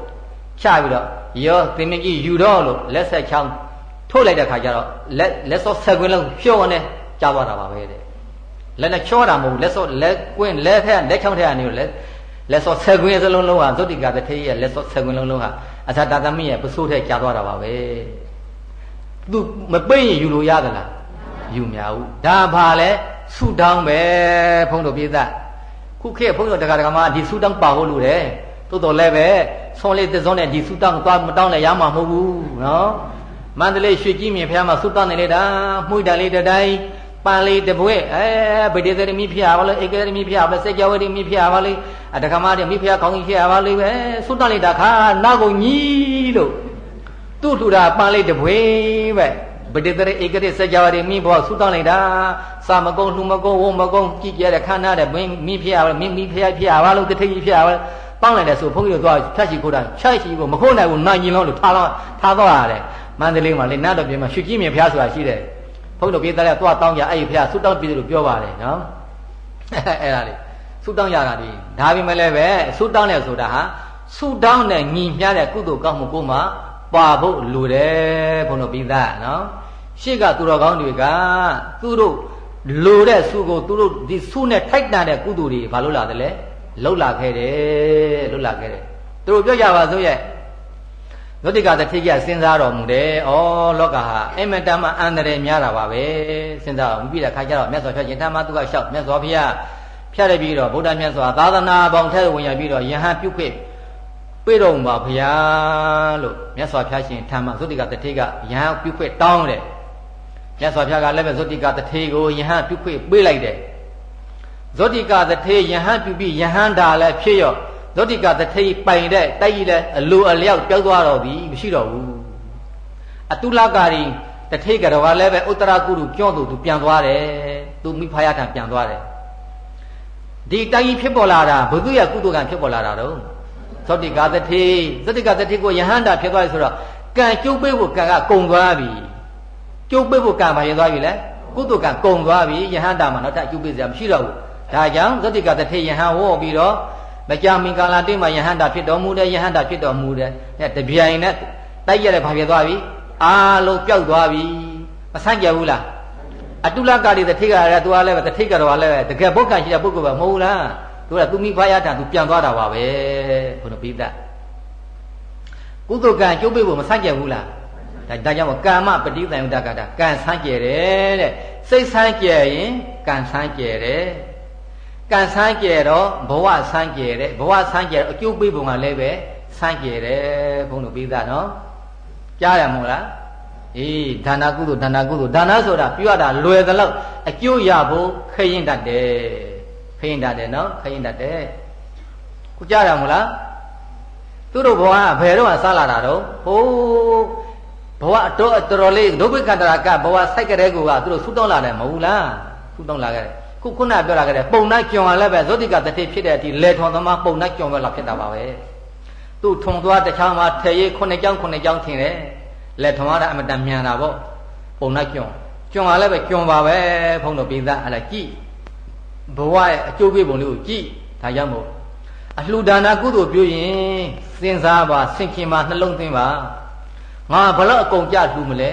ချပြီးတော့ရောသင်မင်းကြီးယူတော့လို့လက်ဆက်ချမ်းထိုးလိုက်တဲ့ခါကျတော့လက်လက်စောဆက်ကွင်းလုံးဖြောနေကြားသွားတာပါပဲတဲ့လက်နဲ့ချောတာမဟုတ်လက်စောလက်ကွင်းလက်ထက်လက်ချောင်းထက်ကနေလို့လက်လက်စောဆက်ကွင်းစလုံးလုံးဟာသုတိကတထေရဲ့လက်စောဆက်ကွင်းလုံးလုံးဟာ အသာတာသမီးရဲ့ပစိုးထက်ကြားသွားတာပါပဲသူမပိတ်ရင်ယူလို့ရသလားယူမရဘူးဒါဘာလဲဆူတောင်းပဲဘုန်းတော်ပြည့်သားခုခေတ်ဘုန်းတော်တရားဓမ္မဒီဆူတောင်းပါဖို့လိုတယ်သို့တော်လည်းပဲဆွန်လေးသစုံနဲ့ဒီဆူတောင်းသွားမတောင်းလည်းရမှာမဟုတ်ဘူးနော်မန္တလေးရွှေကြီးမြင်ဖះမှာဆူတောင်းနေလေတာမှုတန်လေးတတိုင်း ပန်လေးတပွဲအဲဗိဒေသရမိဖျားပါလေဧကရမိဖျားပါလေစေကြဝရမိဖျားပါလေအတကမတွေမိဖျားကောင်းကြီးဖျားပါလေပဲသုတလိုက်တာခါနောက်ကိုညီးလို့သူ့ထူတာပန်လေးတပွဲပဲဗိဒေသရဧကရစေကြဝရမိဘောသုတလိုက်တာစာမကုန်းလှမကုန်းဝုံမကုန်းကြည်ကြတဲ့ခန္ဓာတဲ့မိဖျားပါမိမိဖျားဖျားပါလို့တထိပ်ဖျားပါပေါင်းလိုက်တယ်ဆိုဘုန်းကြီးတို့သွားဖြတ်ရှိခိုးတာဖြတ်ရှိကိုမခိုးနိုင်ဘူးနိုင်ရင်လုံးလို့ထားတော့ထားတော့ရတယ်မန္တလေးမှာလေနတ်တော်ပြည်မှာရွှေကြီးမြင်ဖျားဆိုတာရှိတယ် ဘုန်းတော်ပြေးသားတဲ့သွားတောင်းကြအဲ့ဒီဖះဆူတောင်းပြည်လို့ပြောပါတယ်နော်အဲ့ဒါလေးဆူတောင်းရတာဒီဒါပေမဲ့လည်းပဲဆူတောင်းတယ်ဆိုတာဟာဆူတောင်းတဲ့ညီမျှတဲ့ကုသိုလ်ကောင်းမှုကိုမှပါဖို့လိုတယ်ဘုန်းတော်ပြေးသားနော်ရှေ့ကသူတော်ကောင်းတွေကသူတို့လိုတဲ့ဆုကိုသူတို့ဒီဆုနဲ့ထိုက်တန်တဲ့ကုသိုလ်တွေဘာလို့လာတယ်လဲလှုပ်လာခဲ့တယ်လှုပ်လာခဲ့တယ်သူတို့ပြောကြပါစို့ရဲ့ သောတိကသတိကစဉ်းစားတော်မူတယ်။ဩလောကဟာအင်မတန်မှအန္တရာယ်များတာပါပဲ။စဉ်းစားအောင်ပြီးတဲ့ခါကျတော့မြတ်စွာဘုရားယထာမသူကလျှောက်မြတ်စွာဘုရားဖြတ်ရပြီးတော့ဗုဒ္ဓမြတ်စွာသာသနာပေါင်းထဲဝင်ရပြီးတော့ယဟန်ပြုခွင့်ပြေတော်မှာဘုရားလို့မြတ်စွာဘုရားရှင်ထာမသောတိကသတိကယဟန်ပြုခွင့်တောင်းတယ်။မြတ်စွာဘုရားကလည်းပဲသောတိကသတိကိုယဟန်ပြုခွင့်ပေးလိုက်တယ်။သောတိကသတိယဟန်ပြုပြီးယဟန်ဒါလည်းဖြစ်ရော့ ဒုတိကတထိတ်ပိုင်တဲ့တိုက်ကြီးလဲအလိုအလျောက်ပြောက်သွားတော့ပြီမရှိတော့ဘူးအတုလကာရီတထိတ်ကတော့လည်းပဲဥတရာကုရုကျွန်းသူသူပြန်သွားတယ်သူမိဖာယထံပြန်သွားတယ်ဒီတိုက်ကြီးဖြစ်ပေါ်လာတာဘုသူရကုသကံဖြစ်ပေါ်လာတာတော့သောတိကတထိသတိကတထိကိုယဟန္တာဖြစ်သွားပြီဆိုတော့ကံကျုပ်ပေးဖို့ကံကကုံသွားပြီကျုပ်ပေးဖို့ကံဘာရင်သွားပြီလဲကုသကံကုံသွားပြီယဟန္တာမှာနောက်ထပ်ကျုပ်ပေးစရာမရှိတော့ဘူးဒါကြောင့်သတိကတထိယဟန်ဝေါ်ပြီးတော့ မကြာမီကာလတိမှာယဟန္တာဖြစ်တော်မူတယ်ယဟန္တာဖြစ်တော်မူတယ်အဲတပြိုင်နဲ့တိုက်ရတဲ့ဘာဖြစ်သွားပြီအာလုံးပျောက်သွားပြီမဆန့်ကြဘူးလားအတုလကာရီတထိကရတဲ့သူကလည်းတထိကတော့လည်းတကယ်ပုဂ္ဂိုလ်ရှိတဲ့ပုဂ္ဂိုလ်ပဲမဟုတ်လားသူကသူမိဖားရတာသူပြန်သွားတာပါပဲဘုရားပိဋကကုသကံကျုပ်ပိဖို့မဆန့်ကြဘူးလားဒါဒါကြောင့်ကာမပฏิသင်္ဒကတာကံဆန်းကျယ်တယ်တဲ့စိတ်ဆန်းကျယ်ရင်ကံဆန်းကျယ်တယ် ကံဆန်းကျယ်တော့ဘဝဆန်းကျယ်တယ်ဘဝဆန်းကျယ်တော့အကျိုးပေးပုံကလည်းပဲဆန်းကျယ်တယ်ဘုန်းတော်ပိသနော်ကြားရမို့လားအေးဒါနကုသိုလ်ဒါနကုသိုလ်ဒါနဆိုတာပြောရတာလွယ်သလောက်အကျိုးရဖို့ခရင်တတ်တယ်ခရင်တတ်တယ်နော်ခရင်တတ်တယ်ခုကြားရမို့လားသူတို့ဘဝကဘယ်တော့မှစလာတာတော့ဟိုးဘဝအတော်အတော်လေးဒုဗိကတရာကဘဝစိုက်ကတဲ့ကူကသူတို့ဆူတောင်းလာတယ်မဟုတ်လားဆူတောင်းလာခဲ့တယ် ခုခုနပြောလာခဲ့တယ်ပုံနှကြုံရလည်းပဲဇောတိကတတိဖြစ်တဲ့အထိလေထွန်သမားပုံနှကြုံပဲလာဖြစ်တာပါပဲသူ့ထုံသွားတခြားမှာထေရီခုနှစ်ကြောင်းခုနှစ်ကြောင်းထင်တယ်လက်ထွန်ရတာအမတန်မြန်တာပေါ့ပုံနှကြုံကြုံရလည်းပဲကြုံပါပဲဘုန်းတော်ပြည်သားအဲ့ဒါကြည့်ဘဝရဲ့အကျိုးပေးပုံလေးကိုကြည့်ဒါကြောင့်မို့အလှူဒါနကုသိုလ်ပြုရင်စဉ်းစားပါဆင်ခင်ပါနှလုံးသွင်းပါငါဘလို့အကုန်ကြလှူမလဲ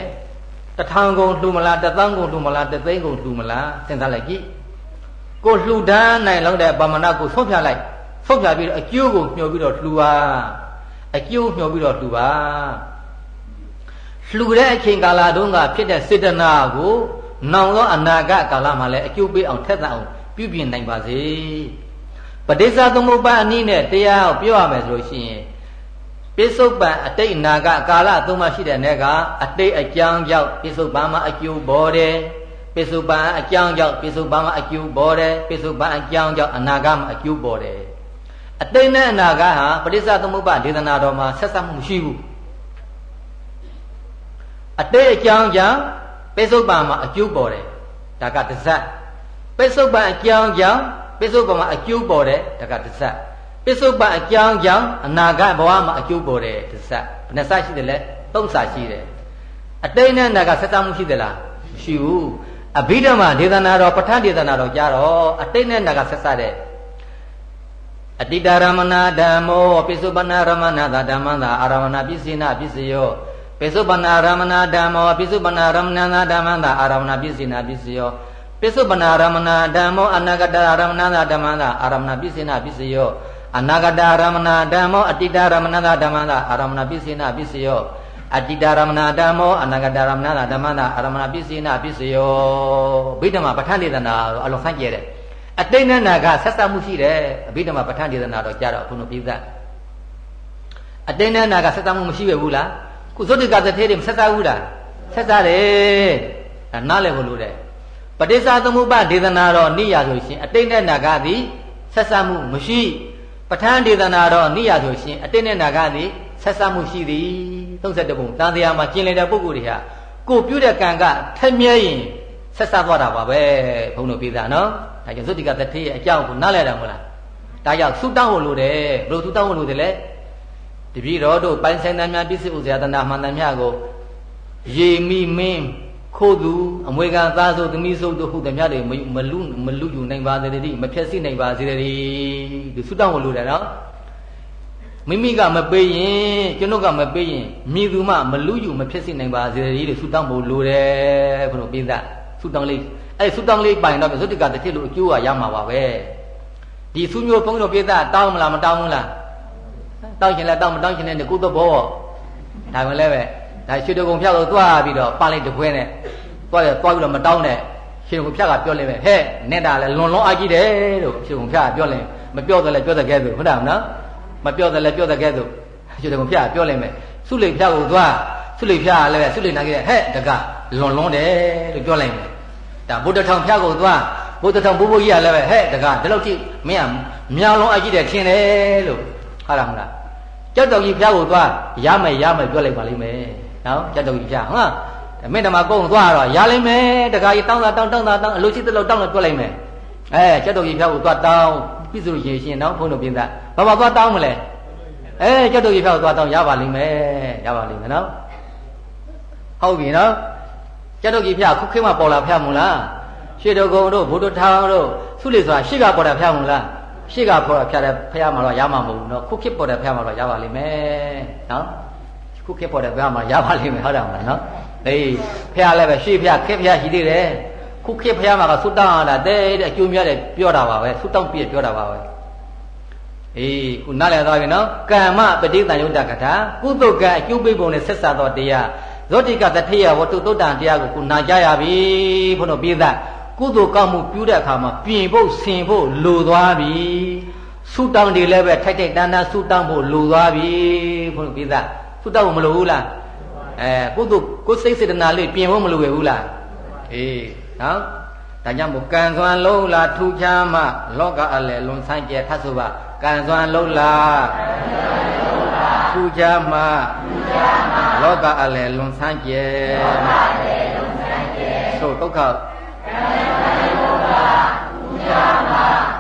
တထောင်ကုန်လှူမလားတသန်းကုန်လှူမလားတသိန်းကုန်လှူမလားစဉ်းစားလိုက်ကြည့် ကိုလှူဒန်းနိုင်လောက်တဲ့ဗမာဏကိုဆုံးဖြတ်လိုက်ဆုံးဖြတ်ပြီးတော့အကျိုးကိုမျှော်ပြီးတော့လှူပါအကျိုးမျှော်ပြီးတော့လှူပါလှူတဲ့အချိန်ကာလတုန်းကဖြစ်တဲ့စေတနာကိုနောင်သောအနာဂတ်ကာလမှာလည်းအကျိုးပေးအောင်ထက်သန်အောင်ပြုပြင်နိုင်ပါစေပဋိစ္စသမုပ္ပါအနည်းနဲ့တရားကိုပြောရမယ်ဆိုလို့ရှိရင်ပိစုပန်အတိတ်အနာဂတ်ကာလသုံးပါရှိတဲ့နယ်ကအတိတ်အကြောင်းကြောင့်ပိစုပန်မှာအကျိုးပေါ်တယ် ပိစုပန်အကြောင်းကြောင့်ပိစုပန်မှာအကျိုးပေါ်တယ်ပိစုပန်အကြောင်းကြောင့်အနာဂတ်မှာအကျိုးပေါ်တယ်အတိတ်နဲ့အနာဂတ်ဟာပဋိစ္စသမုပ္ပါဒေသနာတော်မှာဆက်ဆက်မှုမရှိဘူးအတိတ်အကြောင်းကြောင့်ပိစုပန်မှာအကျိုးပေါ်တယ်ဒါကတစ်စက်ပိစုပန်အကြောင်းကြောင့်ပိစုပန်မှာအကျိုးပေါ်တယ်ဒါကတစ်စက်ပစ္စုပန်အကြောင်းကြောင့်အနာဂတ်ဘဝမှာအကျိုးပေါ်တယ်တစ်စက်ဘယ်နှစရှိတယ်လဲသုံးစရှိတယ်အတိတ်နဲ့အနာဂတ်ဆက်စပ်မှုရှိသလားမရှိဘူး အဘိဓမ္မာဒေသနာတော်ပဋ္ဌာန်းဒေသနာတော်ကြားတော့အတိတ်နဲ့အနာဂတ်ဆက်စပ်တဲ့အတိတရမဏဓမ္မောပိစုပနာရမဏသာဓမ္မသာအာရမဏပစ္စိနာပစ္စယောပိစုပနာရမဏဓမ္မောပိစုပနာရမဏသာဓမ္မသာအာရမဏပစ္စိနာပစ္စယောပိစုပနာရမဏဓမ္မောအနာဂတရမဏသာဓမ္မသာအာရမဏပစ္စိနာပစ္စယောအနာဂတရမဏဓမ္မောအတိတရမဏသာဓမ္မသာအာရမဏပစ္စိနာပစ္စယော အတိတရမဏဓမ္မောအနာဂတရမဏသာဓမ္မသာအာရမဏပစ္စိနာပစ္စယောဘိဓမ္မာပဋ္ဌာန်းဒေသနာအလုံးဆန်းကျဲတဲ့အတိတ်နဲ့နာကဆက်ဆက်မှုရှိတယ်အဘိဓမ္မာပဋ္ဌာန်းဒေသနာတော့ကြားတော့ဘုန်းတော်ပြသအတိတ်နဲ့နာကဆက်ဆက်မှုမရှိပဲဘူးလားခုသုတိကသထေတွေဆက်ဆက်ဘူးလားဆက်ဆက်တယ်ဒါနားလည်ဖို့လိုတယ်ပဋိစ္စသမုပ္ပါဒေသနာတော့နိယာဆိုရှင်အတိတ်နဲ့နာကသည်ဆက်ဆက်မှုမရှိပဋ္ဌာန်းဒေသနာတော့နိယာဆိုရှင်အတိတ်နဲ့နာကသည်ဆက်ဆက်မှုရှိသည် 32ပုံတန်တရားမှာကျင်လည်တဲ့ပုဂ္ဂိုလ်တွေဟာကိုပြုတဲ့ကံကထက်မြဲရင်ဆက်ဆက်သွားတာပါပဲဘုန်းတော်ပြသနော်ဒါကြောင့်သုတိကတထေရဲ့အကြောင်းကိုနားလည်တယ်မဟုတ်လားဒါကြောင့်သုတောင်းဖို့လိုတယ်ဘယ်လိုသုတောင်းဖို့လိုတယ်လဲတပည့်တော်တို့ပိုင်ဆိုင်သမျှပစ္စည်းဥစ္စာတနာမှန်သမျှကိုရေမိမင်းခိုးသူအမွေခံသားဆိုသမီးဆိုတို့ဟုတ်သမျှတွေမလူမလူယူနိုင်ပါစေတည်းမဖြည့်ဆည်းနိုင်ပါစေတည်းဒီသုတောင်းဖို့လိုတယ်နော် မိမိကမပေးရင်ကျွန်တော်ကမပေးရင်မြည်သူမှမလူယူမဖြစ်စေနိုင်ပါစေတည်းလို့ဆုတောင်းဖို့လိုတယ်ဘုရားပိသဆုတောင်းလေးအဲ့ဆုတောင်းလေးပိုင်တော့သုတိကတစ်ထစ်လို့အကျိုးကရမှာပါပဲဒီဆုမျိုးဘုန်းတော်ပိသတောင်းမလားမတောင်းဘူးလားတောင်းချင်လဲတောင်းမတောင်းချင်တဲ့ကုသဘောဒါမှလည်းပဲဒါရွှေတကုံဖြတ်ကိုသွားပြီးတော့ပါလိုက်တခွဲနဲ့သွားရသွားပြီးတော့မတောင်းနဲ့ရွှေတကုံဖြတ်ကပြောလိမ့်မယ်ဟဲ့နဲ့တာလဲလွန်လွန်အားကြီးတယ်လို့ရွှေတကုံဖြတ်ကပြောလိမ့်မပြောတယ်လဲပြောတဲ့ကဲဆိုဟုတ်တယ်မနော် မပြောတယ်လဲပြောတဲ့ကဲဆိုရွှေတကုံဖြတ်ကပြောလိမ့်မယ်စုလိဖြတ်ကိုသွားစုလိဖြတ်ကလည်းစုလိနာကြီးဟဲ့တကလွန်လွန်တယ်လို့ပြောလိုက်မယ်ဒါဗုဒ္ဓထောင်ဖြတ်ကိုသွားဗုဒ္ဓထောင်ဘိုးဘိုးကြီးကလည်းပဲဟဲ့တကဒီလောက်ထိမင်းကမြောင်လုံးအကြည့်တယ်ထင်တယ်လို့ဟုတ်လားမလားကြောက်တော်ကြီးဖျားကိုသွားရမယ်ရမယ်ပြောလိုက်ပါလိမ့်မယ်နော်ကြောက်တော်ကြီးဖျားဟုတ်လားမင်းတမကုန်းသွားတော့ရလိမ့်မယ်တခါကြီးတောင်းတာတောင်းတောင်းတာတောင်းအလိုရှိသလိုတောင်းလို့ပြောလိုက်မယ်အဲကြောက်တော်ကြီးဖျားကိုသွားတောင်း ပြည့်စုံရေရှင်တော့ဘုန်းတော်ပြင်သားဘာမှသွားတောင်းမလဲအဲကျောက်တုတ်ရေဖြောက်သွားတောင်းရပါလိမ့်မယ်ရပါလိမ့်မယ်နော်ဟုတ်ပြီနော်ကျောက်တုတ်ရေဖြောက်ခုခေတ်မှာပေါ်လာဖျက်မလားရှေ့တော်ကုံတို့ဘုဒ္ဓထောင်တို့သုလိဆိုတာရှေ့ကပေါ်တာဖျက်မလားရှေ့ကပေါ်တာဖျက်တယ်ဖျက်မှာတော့ရမှာမဟုတ်ဘူးနော်ခုခေတ်ပေါ်တယ်ဖျက်မှာတော့ရပါလိမ့်မယ်နော်ခုခေတ်ပေါ်တယ်ဖျက်မှာရပါလိမ့်မယ်ဟုတ်တယ်မလားနော်အေးဖျက်လည်းပဲရှေ့ဖျက်ခေတ်ဖျက်ရှိသေးတယ် ခုခေတ်ဖះမှာကသုတောင်းလာတဲ့အကျိုးများတယ်ပြောတာပါပဲသုတောင်းပြည့်ပြောတာပါပဲအေးခုနားလည်သွားပြီနော်ကမ္မပဋိသင်္ယုတ္တကထာကုသကံအကျိုးပိပုံနဲ့ဆက်ဆက်သောတရားဇောတိကတထေယဝတ္ထုသုတ္တံတရားကိုခုနာကြရပြီဘုန်းတော်ပြသကုသိုလ်ကောင်းမှုပြုတဲ့အခါမှာပြင်ဖို့ဆင်ဖို့လိုသွားပြီဆုတောင်းတွေလည်းပဲထိုက်ထိုက်တန်းတန်းဆုတောင်းဖို့လိုသွားပြီဘုန်းတော်ပြသဆုတောင်းဖို့မလိုဘူးလားအဲကုသိုလ်ကိုစိတ်စေတနာလေးပြင်ဖို့မလိုရဘူးလားအေး နော်ဒါကြောင့်မို့ကံစွမ်းလုံးလာထူချမ်းမှလောကအလယ်လွန်ဆန်းကျဲထပ်ဆိုပါကံစွမ်းလုံးလာထူချမ်းမှလောကအလယ်လွန်ဆန်းကျဲသို့ဒုက္ခကံစွမ်းလုံးလာထူချမ်း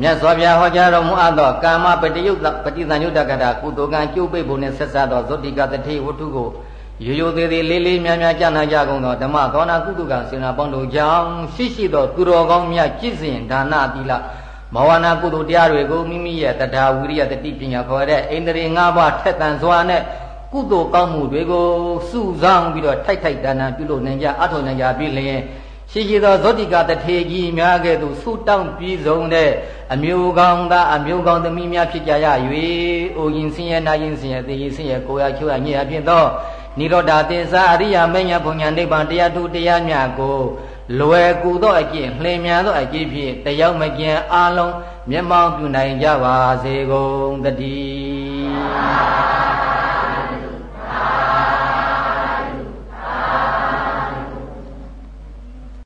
မြတ်စွာဘုရားဟောကြားတော်မူအပ်သောကာမပฏิယုတ်ပฏิသံယုတ်တကတာကုသိုလ်ကံကျုပ်ပိတ်ဖို့နှင့်ဆက်ဆက်သောဇောတိကတတိဝတ္ထုကိုရိုးရိုးသေးသေးလေးလေးများများကြားနာကြကုန်သောဓမ္မသောနာကုသကစေနာပေါင်းတို့ကြောင့်ရှိရှိသောသူတော်ကောင်းများကြည်စဉ်ဒါနသီလမဝနာကုသိုလ်တရားတွေကိုမိမိရဲ့တရားဝိရိယတတိပညာခေါ်တဲ့အိန္ဒြေ၅ပါးထက်သန်စွာနဲ့ကုသိုလ်ကောင်းမှုတွေကိုစုဆောင်ပြီးတော့ထိုက်ထိုက်တန်တန်ပြုလုပ်နိုင်ကြအထောက်နိုင်ကြပြီလျင် ရှိရှိသောဇောတိကတထေကြီးများကဲ့သို့ဆုတောင်းပြီးဆုံးတဲ့အမျိုးကောင်းသားအမျိုးကောင်းသမီးများဖြစ်ကြရ၍အိုရင်ဆင်းရဲနာရင်ဆင်းရဲသေရင်ဆင်းရဲကိုယ်ရချိုးရညစ်ရဖြစ်သောနိရောဓသစ္စာအရိယာမဉ္ဇဉ်ဘုံညာနိဗ္ဗာန်တရားထုတရားမြတ်ကိုလွယ်ကူသောအကျင့်လှင်မြန်သောအကျင့်ဖြင့်တယောက်မကျင်အလုံးမျက်မှောက်ပြုနိုင်ကြပါစေကုန်တည်း